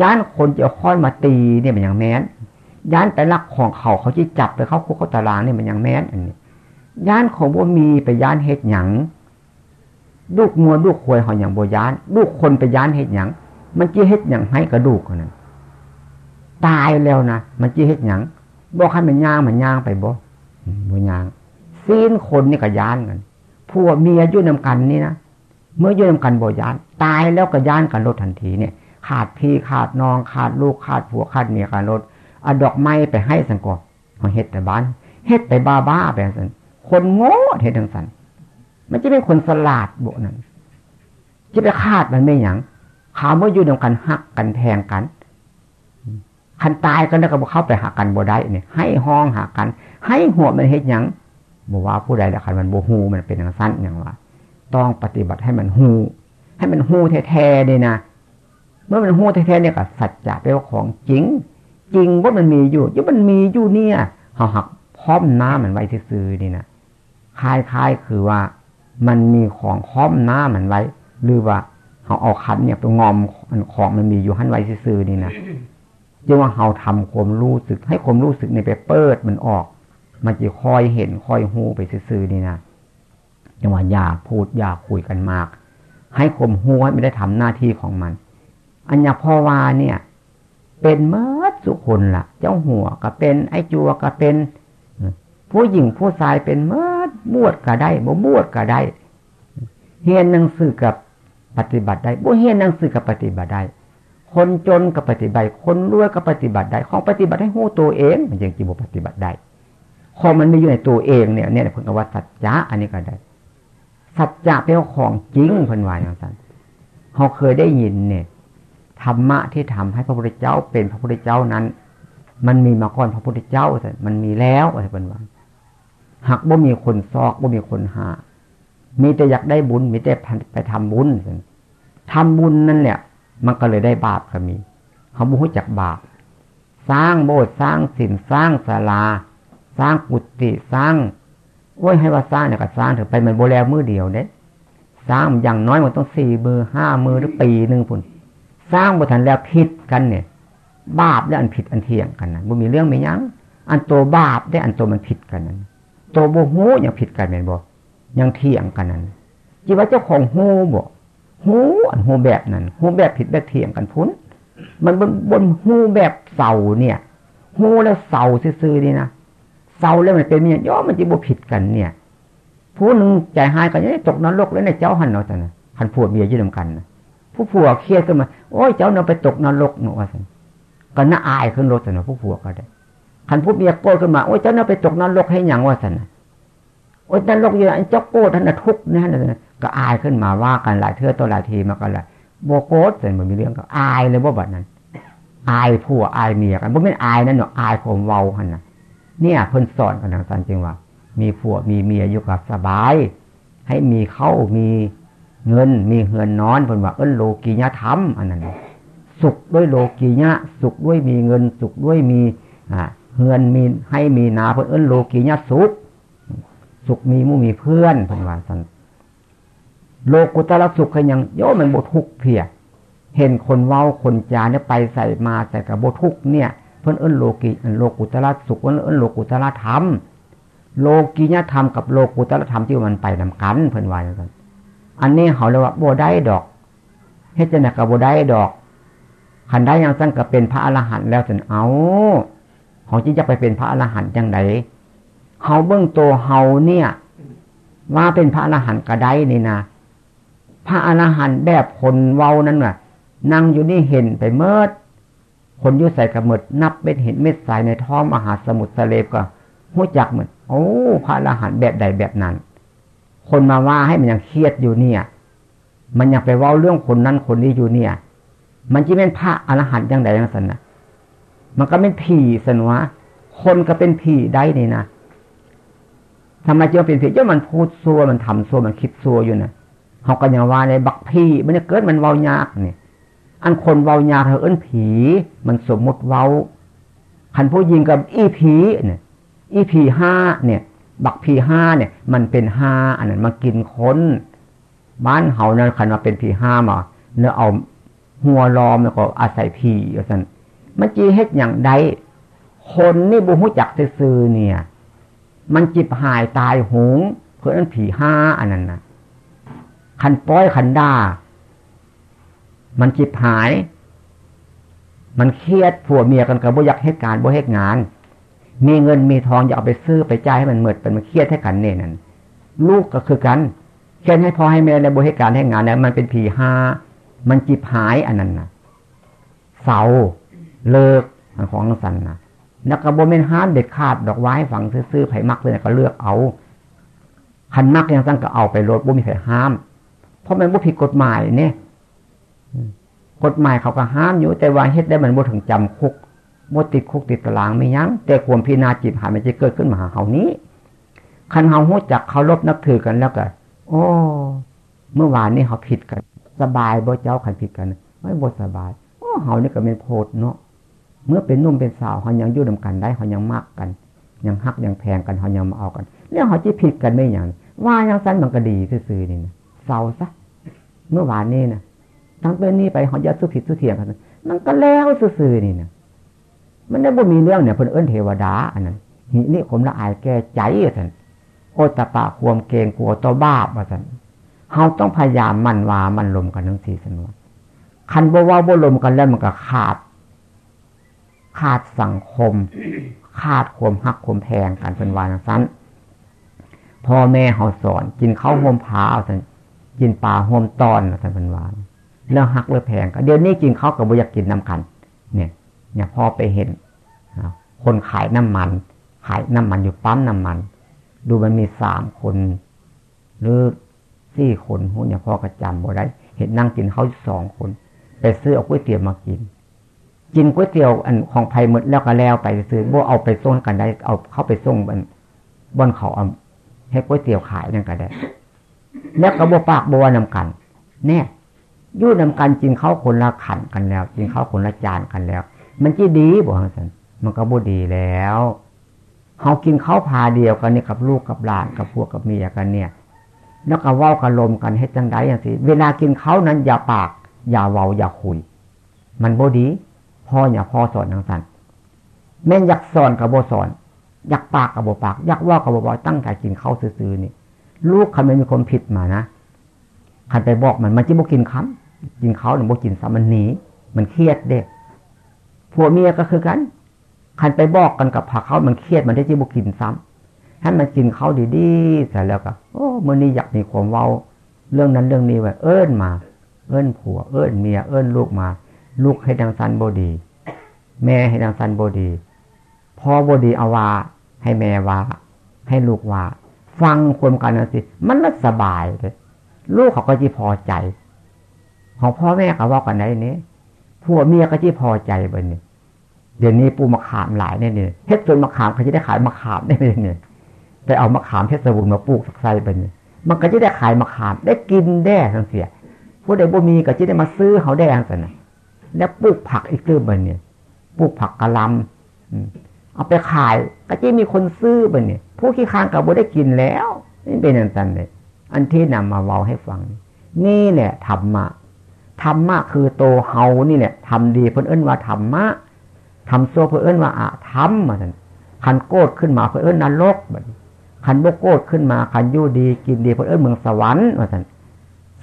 ย่านคนจะค้อนมาตีเนี่ยมันอย่างแม้นย่านไปลักของเขาเขาจะจับไปเข้าคุกเข้าตารางเนี่ยมันอย่างแม้นอันนี้ ย่านของบ่มีไปย่านเฮ็ดหยังลูกมัวลูกควยหอยอย่างโบย่าน ลูกคนไปย่านเฮ็ดหยังมันจีเฮ็ดหยังให้กระดูกนั้นตายแล้วนะมันจีเฮ็ดหยังบอกให้มันย่างมันย่างไปบ่บ่ย่างซีนคนนี่ก็ย่านกันผัวเมียยุ่นำกันนี่นะเมื่อยื่นกันบ่ยาน ตายแล้วก็ย่านกันลดทันทีเนี่ย ขาดพี่ขาดน้องขาดลูกขาดผัวขาดเมียขาดรถเอาดอกไม้ไปให้สังกอเอาเฮ็ดแต่บ้านเฮ็ดไปบ้าบ้าไปสัน คนโง่เฮ็ดทังสันมันจะเป็นคนสลาดโบนั้นจะไปคาดมันไม่หยังขาเมื่อยู่ในกันหักกันแทงกันคันตายกันแล้วก็เข้าไปหากันบ่ได้เนี่ยให้ห้องหากัน ให้หัวมันเฮ็ดหยังบอกว่าผู้ใดละคันมันโบหูมันเป็นอย่างสั้นอย่างว่า ต้องปฏิบัติให้มันหูให้มันหูแท้ๆเลยนะเมื่อมันหูแท้ๆเนี่ยก็สัจจะแปลว่าของจริง จริงว่ามันมีอยู่ยี่มันมีอยู่เนี่ยเขาหักพร้อมน้ามันไว้ซื้อนี่นะ คล้ายๆคือว่า มันมีของพร้อมน้ามันไว้ หรือว่าเขาเอาขันเนี่ยไปงอมของมันมีอยู่หันไว้ซื้อนี่นะจึงว่าเขาทำความรู้สึก ให้ความรู้สึกในไปเปิดมันออก มันจะคอยเห็นคอยหูไปซื้อนี่นะจังหวะอย่าพูดอย่าคุยกันมาก ให้ข่มหัวไม่ได้ทำหน้าที่ของมัน อัญญาพ่อวาเนี่ย เป็นเมื่อสุคนละ่ะ เจ้าหัวก็เป็นไอ้จัวก็เป็น ผู้หญิงผู้ชายเป็นเมื่อ บวชก็ได้บ่บวชก็ได้เฮียนหนังสือกับปฏิบัติได้บ่เฮียนหนังสือกับปฏิบัติได้ คนจนกับปฏิบัติ คนรวยก็ปฏิบัติได้ ของปฏิบัติให้หู้ตัวเอง มันยังจีบปฏิบัติได้ของมันมีอยู่ในตัวเองเนี่ยเนี่ยเพิ่งว่าสัจจะอันนี้ก็ได้ สัจจะเป็นของจริงพันวายอย่างนั้นเขาเคยได้ยินเนี่ยธรรมะที่ทำให้พระพุทธเจ้าเป็นพระพุทธเจ้านั้น มันมีมาก่อนพระพุทธเจ้ามันมีแล้วอะไรเป็นวัน หากบ่มีคนซอกบ่มีคนหา มีแต่อยากได้บุญ มีแต่ไปทำบุญทำบุญนั่นแหละมันก็เลยได้บาปก็มี เขาบุญจักบาป สร้างโบสถ์สร้างสินสร้างศาลา สร้างกุฏิสร้างโอ้ยให้ว่าสร้างเนี่ยก็สร้างเถอะไปมันโบแลมือเดียวเนี่สร้างอย่างน้อยมันต้องสี่มือห้ามือหรือปีหนึ่งพุ่นสร้างบทันแล้วผิดกันเนี่ย บาปและอันผิดอันเที่ยงกันนั้นบ่มีเรื่องไม่ยั้งอันตัวบาปได้อันตัวมันผิดกันนั้น ตัวโบหูยังผิดกันเป็นบ่ยังเที่ยงกันนั้นจีว่าเจ้าของหูบ่หูอันหูแบบนั้นหูแบบผิดแบบเที่ยงกันพุ้น มันบนบนหูแบบเสาเนี่ยหูแล้วเสาซื่อๆนี่นะเสาแล้วมันเป็นเนี่ยย่อมันจะบ่ผิดกันเนี่ย ผู้หนึ่งใจหายกันยังตกนรกแล้วในเจ้าหันเนาะแต่นะหันผัวเมียยืดกันนะผู้ผัวเครียดขึ้นมาโอ้ยเจ้าเนาไปตกนรกเนาะว่าสันก็น่าอายขึ้นรถแต่นะผู้ผัวก็ได้ ขันผู้เมียโกรธขึ้นมาโอ้ยเจ้าเนาไปตกนรกให้หยังว่าสันนะโอ้ยนรกอยู่อันเจ้าโกรธท่านทุกข์นะนะก็อายขึ้นมาว่ากันหลายเทื่อตัวหลายทีมากันหลายโบโกรธแต่เหมือนมีเรื่องก็อายเลยว่าแบบนั้น อายผัวอายเมียกันบ่ไม่อายนั่นเนาะอายผมเว้าหันนะเนี่ยเพิ่นสอนกันทางสันจริงว่า มีผัวมีเมียอยู่กับสบาย ให้มีเข้ามีเงินมีเฮือนนอนเพิ่นว่าเอิ้นโลกียธรรมอันนั้นสุขด้วยโลกียะสุขด้วยมีเงิน สุขด้วยมีอ่า เฮือนมีให้มีนาเพิ่นเอิ้นโลกียะสุข สุขมีมู่มีเพื่อนเพิ่นว่าซั่นโลกุตระสุขคือยังโยมันบทุกเพีย เห็นคนเว้าคนจาเนี่ยไปใส่มาใส่กับบทุกเนี่ย เพิ่นเอิ้นโลกีโลกุตระสุขเพิ่นเอิ้นโลกุตระธรรม โลกียธรรมกับโลกุตระธรรมที่มันไปนำกันเพิ่นว่าสันอันนี้เขาเรียกว่าโบได้ดอกเฮ็ดจะนักกับโบได้ดอกขันได้ยังสั้นก็เป็นพระอรหันต์แล้วจนเอา เขาจีจะไปเป็นพระอรหันต์ยังไงเฮาเบื้องตัวเฮาเนี่ย ว่าเป็นพระอรหันต์ก็ได้นี่นะพระอรหันต์แบบคนเว้านั้นน่ะนั่งอยู่นี่เห็นไปเมื่อคนยุ่ใส่กระหมดนับเป็นเห็นเม็ดใสในท้องมหาสมุทรทะเลก็หัวจักเหมือนโอ้พระอรหันต์แบบใดแบบนั้น คนมาว่าให้มันยังเครียดอยู่เนี่ย มันยังไปว่าเรื่องคนนั้นคนนี้อยู่เนี่ย มันจะเป็นพระอรหันต์ยังไงยังสันนะ มันก็เป็นผีสนวะ คนก็เป็นผีได้นี่นะทำไมจึงเป็นผีเจ้ามันพูดซัวมันทำซัวมันคิดซัวอยู่นะเขาก็ยังว่าในบักผีมันจะเกิดมันเว้ายากเนี่ยอันคนเว้ายากเขาเอิ้นผี มันสมมติเว้าคันผู้ยิงกับอีผีเนี่ย อีผีห้าเนี่ย บักพีห้าเนี่ย มันเป็นห้าอันนั้นมากินคนบ้านเฮานั้นคันมาเป็นพีห้ามาเนื้อเอาหัวล้อมแล้วก็อาศัยพีอย่างนั้น มันจีเฮ็ดอย่างใดคนนี่บุหุจักซื่อเนี่ย มันจิบหายตายหงเพื่อนผีห้าอันนั้นนะคันป้อยคันด่ามันจิบหาย มันเครียดผัวเมียกันกับบุยักเหตุการณ์บุเหตุงาน มีเงินมีทองอย่าเอาไปซื้อไปจ่ายให้มันเหมิดเป็นมันเครียดให้กันเนี่ยนั่นลูกก็คือกันเครียดให้พ่อให้แม่ในบริการให้งานเนี่ยมันเป็นผีห้ามันจีบหายอันนั้นนะเสา เลิกของสันนะนักกระโบเมนฮานเด็ดขาดดอกไว้ฝังซื้อไผ่มักเลยก็เลือกเอาคันมักยังตั้งก็เอาไปรถบ่มีไผ่ห้าม เพราะมันบ่ผิดกฎหมายเนี่ยกฎหมายเขาก็ห้ามอยู่ แต่ว่าเฮ็ดได้มันบ่ถึงจำคุกบ่ติดคุกติดตารางไม่ยั้งแต่ความพินาจิตหายมันจะเกิดขึ้นมาหาเขานี้คันเฮาหู้จักเขารบนับถือกันแล้วก็โอ้เมื่อวานนี้เขาผิดกัน สบายบ่เจ้าขันผิดกันไม่บ่สบายโอ้เฮานี่ก็เป็นโพดเนาะ เมื่อเป็นนุ่มเป็นสาวเขายังยุ่ดกันได้เขายังมากกัน ยังฮักยังแพงกันเขายังมาเอากันแล้วเขาจะผิดกันไม่อย่างว่ายังสั้นมันก็ดีซื่อๆนี่นะเศร้าซะเมื่อวานนี้นะทั้งเป็นนี่ไปเขาจะสู้ผิดสู้เถียงกันมันก็แล้วซื่อๆนี่นะมันได้บ่มีเรื่องเนี่ยเพิ่นเอิ้นเทวดาอันนั้นหินี่ผมละอายแก่ใจท่านโอตปะความเกงกลัวตัวบ้าว่าท่านเฮาต้องพยายามมันวามันลมกันทั้งสี่สนวนคันบ่ว่าบ่ลมกันแล้วมันก็ขาด ขาดสังคม ขาดความหักความแพงกันเป็นวานัสั้นพ่อแม่เขาสอน กินข้าวห่มผ้าท่านกินปลาห่มตอนท่านเป็นวานแล้วหักเลยแพงกันเดี๋ยวนี้กินข้าวกับบุอยากกินน้ำกัน เนี่ย เนี่ยพ่อไปเห็นคนขายน้ำมัน ขายน้ำมันอยู่ปั๊มน้ำมัน ดูมันมีสามคน หรือสี่คนหูเนี่ยพ่อกระจำบ่ได้ เห็นนั่งกินเขาวสองคน ไปซื้อเอาก๋วยเตี๋ยวมากิน กินก๋วยเตี๋ยวอันของไผ่หมดแล้วก็แล้วไปซื้อบ่เอาไปส่งกันได้ เอาเข้าไปส่งบนบนเขาเอาให้ก๋วยเตี๋ยวขายนั่นก็ได้ แล้วก็บ่ปากบ่วนำกัน เนี่ยยู่นำกันกินเขาวคนละขันกันแล้วกินเขาวคนละจานกันแล้ว มันจีดีบอกสันมันก็บ่ดีแล้วเขากินข้าวพาเดียวกันนี่กับลูกกับหลานกับพวกกับเมียกันเนี่ย แล้วก็ว่ากันลมกันให้จังไดอย่างสิเวลากินเขาวนั้นอย่าปาก อย่าเว้าอย่าคุย มันบ่ดี พ่ออย่าพ่อสอนทางสันแม่นอยากสอนกับโบสอน อยากปากกับโบปาก อยากว่ากับโบบอกตั้งใจกินข้าวซื้อๆนี่ ลูกคันไม่มีคนผิดมานะคันไปบอกมันมันจะบ่กินคำกินเขาหรือบ่กินซ้ำมันหนีมันเครียดเด็กผัวเมียก็คือกันคันไปบอกกันกับผักเขามันเครียดมันได้จะบ่กินซ้ำให้มันกินเขาดีๆเสร็จแล้วก็โอ้เมื่อนี้อยากมีความเว้า เรื่องนั้นเรื่องนี้ไว้เอิ้นมา เอิ้นผัว เอิ้นเมีย เอิ้นลูกมา ลูกให้ดังสันบดี แม่ให้ดังสันบดีพ่อบดีเอาว่า ให้แม่ว่า ให้ลูกว่า ฟังความกันนะสิ มันน่าสบายเลยลูกเขาก็จะพอใจ ของพ่อแม่เขาว่ากันไหนนี้ผัวเมียก็จะพอใจบนนี้เดี๋ยวนี้ปูมะขามหลายเนี่ยเนี่ยเฮ็ดจนมะขามเขาจะได้ขายมะขามได้เลยเนี่ยแต่เอามะขามเทศบุญมาปลูกสักไซบนนี้มันก็จะได้ขายมะขาม ได้กินแด้ทั้งเสียผู้ใดบ่มีก็จะได้มาซื้อเขาได้ทั้งนั้น แล้วปลูกผักอีกเรื่องบนเนี่ยปลูกผักกะลำเอาไปขายก็จะมีคนซื้อบนเนี่ยผู้ขี้ค้างกับบ่ได้กินแล้วนี่เป็นอย่างนั้นเลยอันที่นำมาเว้าให้ฟัง นี่แหละธรรมะธรรมะคือโตเฮานี่แหละทำดีเพื่อนเอิ้นว่าธรรมะทำซัวเพื่อนเอิ้นว่าอาธรรมมันขันโกดขึ้นมาเพื่อนเอิ้นนรกบัดขันโบโกดขึ้นมาขันยู่ดีกินดีเพื่อนเอิ้นเมืองสวรรค์มัน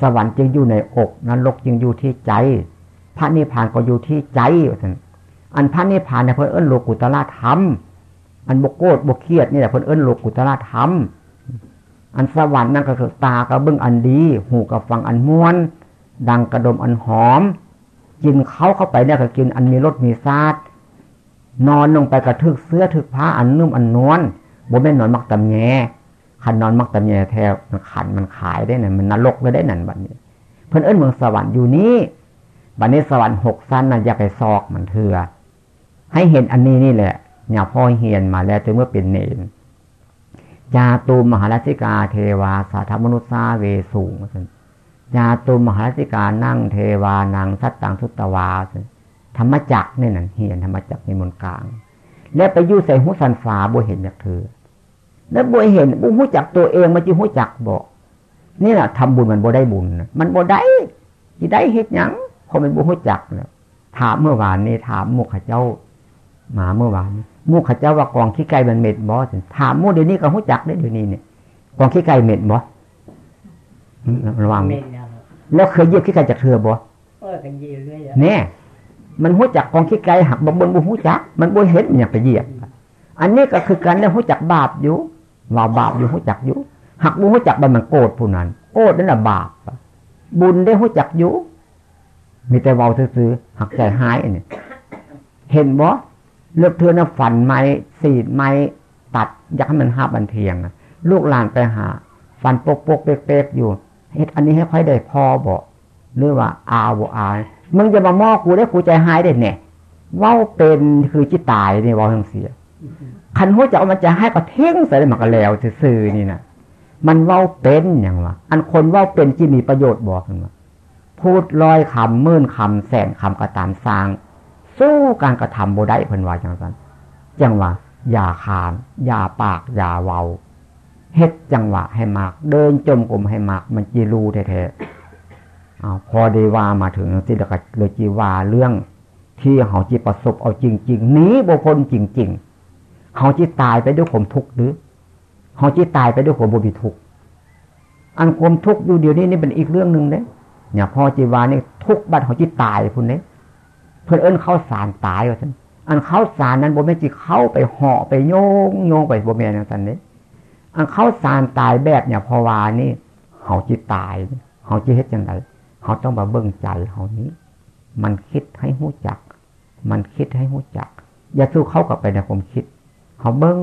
สวรรค์จึงอยู่ในอกนรกจึงอยู่ที่ใจ พระนิพพานก็อยู่ที่ใจมาสันอันพระนิพพานเนี่ยเพื่อนเอิ้นโลกุตละธรรม อันโบโกดโบเครียดนี่แหละเพื่อนเอิ้นโลกุตละธรรม อันสวรรค์นั่นก็คือตากระเบื้องอันดี หูกับฟังอันม้วน ดังกระดมอันหอม กินเขาเข้าไปเนี่ยก็กินอันมีรสมีซาดนอนลงไปกระทึกเสื้อทึกผ้าอันนุ่มอันนวลบ่แม่นนอนมักตำแงขันนอนมักตำแงแทบมันขันมันขายได้น่ะมันนรกเลยได้นั่นบัดนี้ เพื่อนเอิ้นเมืองสวรรค์อยู่นี้ บัดนี้สวรรค์หกสั้นน่ะอย่าไปซอกมันเถื่อให้เห็นอันนี้นี่แหละเนี่ยพ่อเฮียนมาแล้วจนเมื่อเป็นเนรจาตุมหาราชิกาเทวาสาธมนุษยาเวสูงจาตุมหาราชิกานั่งเทวานางสัตตังสุตวาธรรมจักเนี่ยนั่นเหียนธรรมจักในมนกลาง แล้วไปยู่ใส่หูสันฟ้าบ่เห็นจากเธอแล้วบ่เห็นบุหูจักตัวเองมาจีหูจักบอกนี่แหละทำบุญมันบ่ได้บุญมันบ่ได้ที่ได้เหตุยัง พอมันบ่หูจักแล้วถามเมื่อวานนี้ถามมุขเจ้ามาเมื่อวานมูขเจ้าว่ากองขี้ไก่มันเม็ดบอสถามมูเดี๋ยวนี้ก็หู้จักได้เดี๋ยวนี้เนี่ยกองขี้ไก่เม็ดบอระวังแล้วเคยเยียบขี้ไก่จากเธอบอเออกันเยียบเรื่อยเนี่ยมันหู้จักกองขี้ไก่หักบนบนบุหู้จัก มันบุเห็นมันอยากไปเหยียบอันนี้ก็คือการได้หู้จักบาปอยู่ว่าบาปอยู่หู้จักอยู่หักบุหู้จักบันมันโกรธผู้นั้นโกรธนั่นแหละบาปบุญได้หู้จักอยู่ มีแต่เบาซื้อหักใจหายเนี่ยเห็นบ่เลือกเทือนะฝันไม้สีดไม้ตัดยากให้มันห้าบันเทียงลูกหลานไปหา ฟันปกปกเป๊กๆอยู่เฮ็ดอันนี้ให้ค่อยได้พอบอกหรือว่าอาวบอายมึงจะมามอกูได้กูใจหายได้เนี่ยว่าเป็นคือจิตตายนี่ว่าทั้งเสียคันหัวจะเอามันจะให้ก็เท่งใส่หมากแล้วซื่อนี่นะมันว่าเป็นอย่างวะอันคนว่าเป็นที่มีประโยชน์บอกกันว่า พูดลอยคำมื่นคำแสนคำกระตามสร้าง สู้การกระทำโบได้เพิ่นว่าจังสันจังหวะอย่าขานอย่าปากอย่าเว้าเฮ็ดจังหวะให้มาก เดินจมกลมให้มาก มันจีรูแท้ๆอาพอได้ว่ามาถึงสิลกเลยจีว่าเรื่อง ที่เขาจีประสบเอาจริงๆหนีบุคคลจริง ๆเขาจีตายไปด้วยความทุกข์หรือเขาจีตายไปด้วยความบุบิทุกข์อันความทุกข์อยู่เดียวนี้นี่เป็นอีกเรื่องหนึ่งเนี่ย เนี่ยพอจีวานี่ทุกบัดเขาจีตตายคุณเนี่ยเพื่อนเอิ้นเข้าสารตายว่าท่านอันเข้าสารนั้นบ่แม่จีเข้าไปห่อไปโยงโยงไปบ่แม่นอย่านั้นนี่อันเข้าสารตายแบบเนี่ยพอวานี่เขาจีตตายเขาจีเฮ็ดยังไงเขาต้องมาเบิ่งใจเขานี้ มันคิดให้หู้จัก มันคิดให้หู้จัก อย่าสู้เข้ากับไปในความคิด เขาเบิ้ง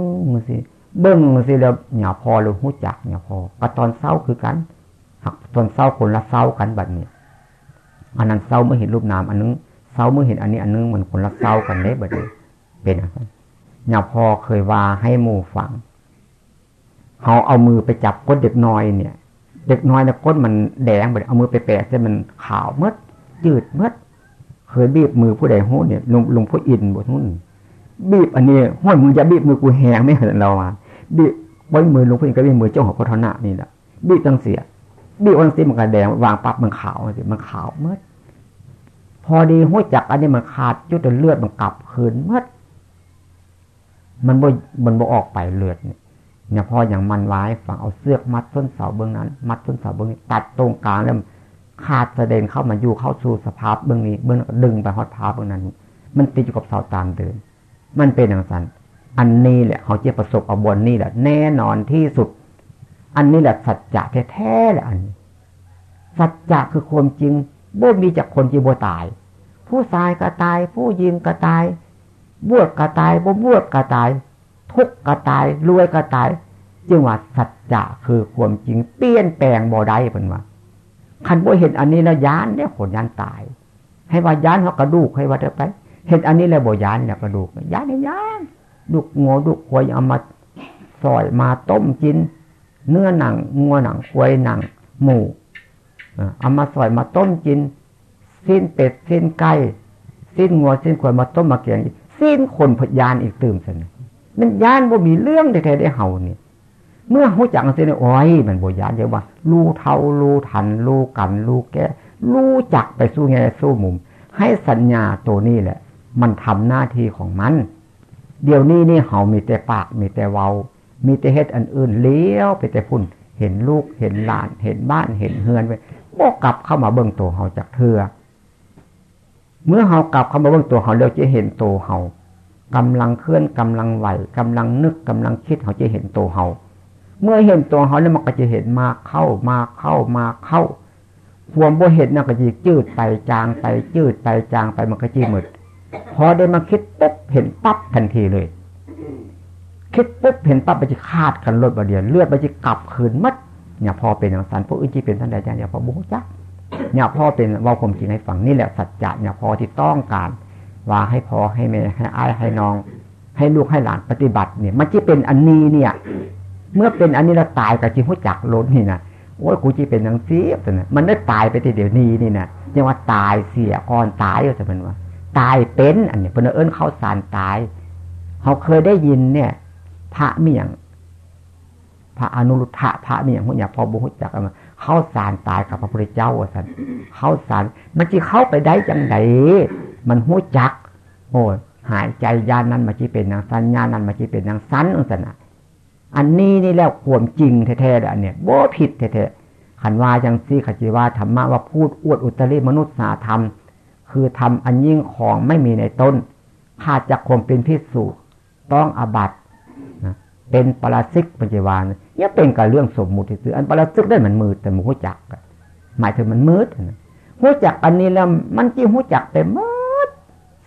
สิเบิ้งสิแล้วอย่าพอหรือหู้จักอย่าพอกระตอนเศร้าคือกัน ตอนเศร้าคนละเศร้ากันแบบนี้อันนั้นเศร้าเมื่อเห็นรูปนามอันนึงเศร้าเมื่อเห็นอันนี้อันนึงมันคนละเศร้ากันได้บ่ดเป็นอะไรเนี่ยพอเคยว่าให้หมู่ฟังเขาเอามือไปจับก้นเด็กน้อยเนี่ย เด็กน้อยเนี่ยก้นมันแดงบ่เอามือไปแปะจนมันขาวมื่อจืดมื่อเคยบีบมือผู้ใดหู้เนี่ยลุงลุงผู้อินบทนุ่นบีบอันนี้ห้อยมือจะบีบมือกูแหงไม่เห็นเราอะบีบไว้มือลุงผู้อินก็บีบมือเจ้าของพัฒนานี่แหละบีบตั้งเสีย บีบวันสีมันก็แดงวางปั๊บมันขาวสิมันขาวเมื่อพอดีหัวจักอันนี้มันขาดจุดเลือดมันกลับคืนมัดมันบ่มันบ่ออกไปเลือดเนี่ยเนี่ยพออย่างมันไว้ฝังเอาเสื้อมัดส้นเสาเบื้องนั้น มัดส้นเสาเบื้องนี้ตัดตรงกลางแล้วขาดเสด็จเข้ามาอยู่เข้าสู่สภาพเบื้องนี้ เบื้องดึงไปฮอดพาเบื้องนั้น มันติดอยู่กับเสาตามเดิน มันเป็นอย่างนั้นอันนี้แหละเขาเจะประสบอาบนนี่แหละแน่นอนที่สุด อันนี้แหละสัจจะแท้ๆแหละอันนี้สัจจะคือความจริงบ่มีจากคนที่บ่ตาย ผู้ชายก็ตาย ผู้ยิงก็ตาย บวชก็ตายบ่บวชก็ตาย ทุกข์ก็ตายรวยก็ตาย จึงว่าสัจจะคือความจริง เปลี่ยนแปลงบ่ได้เป็นว่าคันบ่เห็นอันนี้แล้วยานเนี่ยคนยานตาย ให้ว่ายานเขากระดูกให้ว่าจะไป เห็นอันนี้แล้วบ่ยานเนี่ยกระดูกยานเนี่ยยาน ดุกงัวดุกควายเอามาซอยมาต้มกิน เนื้อหนังงัวหนังควายหนัง หมูเอามาซอยมาต้มกิน สิ้นเป็ดสิ้นไก่สิ้นงัวสิ้นควายมาต้มมาเกียงสิ้นคนพยานอีกตื่มสันมันยานบ่มีเรื่องแท้ๆได้เห่าเนี่ยเมื่อหูจักเสียเนี่ยโอ้ยมันบ่ยานเดี๋ยวว่ารู้เท่ารู้ทันรู้กันรู้แก่รู้จักไปสู้ไงสู้มุม ให้สัญญาตัวนี้แหละ มันทำหน้าที่ของมัน เดี๋ยวนี้นี่เฮามีแต่ปากมีแต่เว้า มีแต่เฮ็ดอันอื่นเลี้ยวไปแต่พุ่น เห็นลูกเห็นหลานเห็นบ้านเห็นเฮือนไปบอกลับเข้ามาเบิ่งตัวเฮาจากเถือเมื่อเฮากลับเข้ามาเบิ่งตัวเฮาเดี๋ยวจะเห็นตัวเฮากำลังเคลื่อนกำลังไหวกำลังนึกกำลังคิดเฮาจะเห็นตัวเฮาเมื่อเห็นตัวเฮาแล้วมันก็จะเห็นมาเข้ามาเข้ามาเข้าความบ่เห็นนั่นก็จะจืดไปจางไปจืดไปจางไปมันก็จีหมดพอได้มาคิดปุ๊บเห็นปั๊บทันทีเลย คิดปุ๊บเห็นปั๊บไปจะคาดกันลดบาเดียนเลือดไปจะกลับคืนมัดเนี่ยพอเป็นอย่างสันพวกอื่นที่เป็นท่านใดจเนี่ยพอบุกจักเนี่ยพ่อเป็นว่าผมจริงให้ฟังนี่แหละสัจจะเนี่ยพอที่ต้องการว่าให้พอให้แม่ให้อายให้น้อง ให้ลูกให้หลานปฏิบัติเนี่ย มันจะเป็นอันนี้เนี่ย เมื่อเป็นอันนี้แล้วตายกับจิหัวจักล้นนี่นะโอ้ยกูจะเป็นนังเสียบแต่มันได้ตายไปทีเดียวนี้นี่นะยังว่าตายเสียก่อนตายก็จะเป็นว่า ตายเป็นอันนี้เป็นเอิญเขาสารตายเขาเคยได้ยินเนี่ย พระเมียงพระอนุรุทธะพระเมียงพวกอย่างพอบุหุจักมาเข้าสารตายกับพระพุทธเจ้าสันเข้าสารมันจะเข้าไปได้จังไดมันหูจัก โอ้หายใจยานนั้นมาจีเป็นนางสัญญาณนั้นมาจีเป็นนางสันองศนะอันนี้นี่แล้วความจริงแท้ๆอันเนี้ยโบผิดแท้ๆขันว่าจังซี่ขจิว่าธรรมะว่าพูดอวดอุตริมนุษย์สาธรรม คือทำอันยิ่งของไม่มีในต้นขาดจากความเป็นพิสูจต้องอบัต เป็นปราซิกปัญจวานเนี่ยเป็นกับเรื่องสมมุติคืออันปราซิกได้มันมืดแต่มันหัวจักหมายถึงมันมืดนะหัวจักอันนี้แล้วมันจีหัวจักไปมืด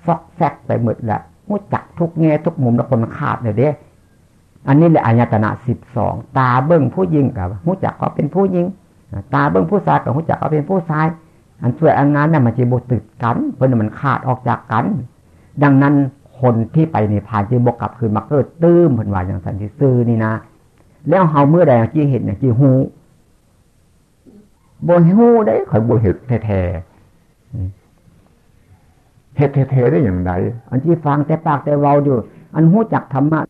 ซอกแซกไปหมดละหัวจักทุกแง่ทุกมุมแล้วคนมันขาดเลยเด้อันนี้แหละอายตนะสิบสองตาเบิ้งผู้ยิงกับหัวจักเขาเป็นผู้ยิงตาเบิ้งผู้ชายกับหัวจักเขาเป็นผู้ชายอันส่วนอันนั้นน่ะมันจะบติดกัน เพราะมันขาดออกจากกัน ดังนั้น คนที่ไปในพานจะบกกลับคืนมาเกิดตื้มเพิ่นว่าอย่างสันติซื่อนี่นะแล้วเฮาเมื่อใดจีเห็นเนี่ยจีหูบนหูได้คอยบนเห็ดแท้เห็ดแท้ได้อย่างไรอันที่ฟังแต่ปากแต่เว้าอยู่ อันหูจักธรรมะ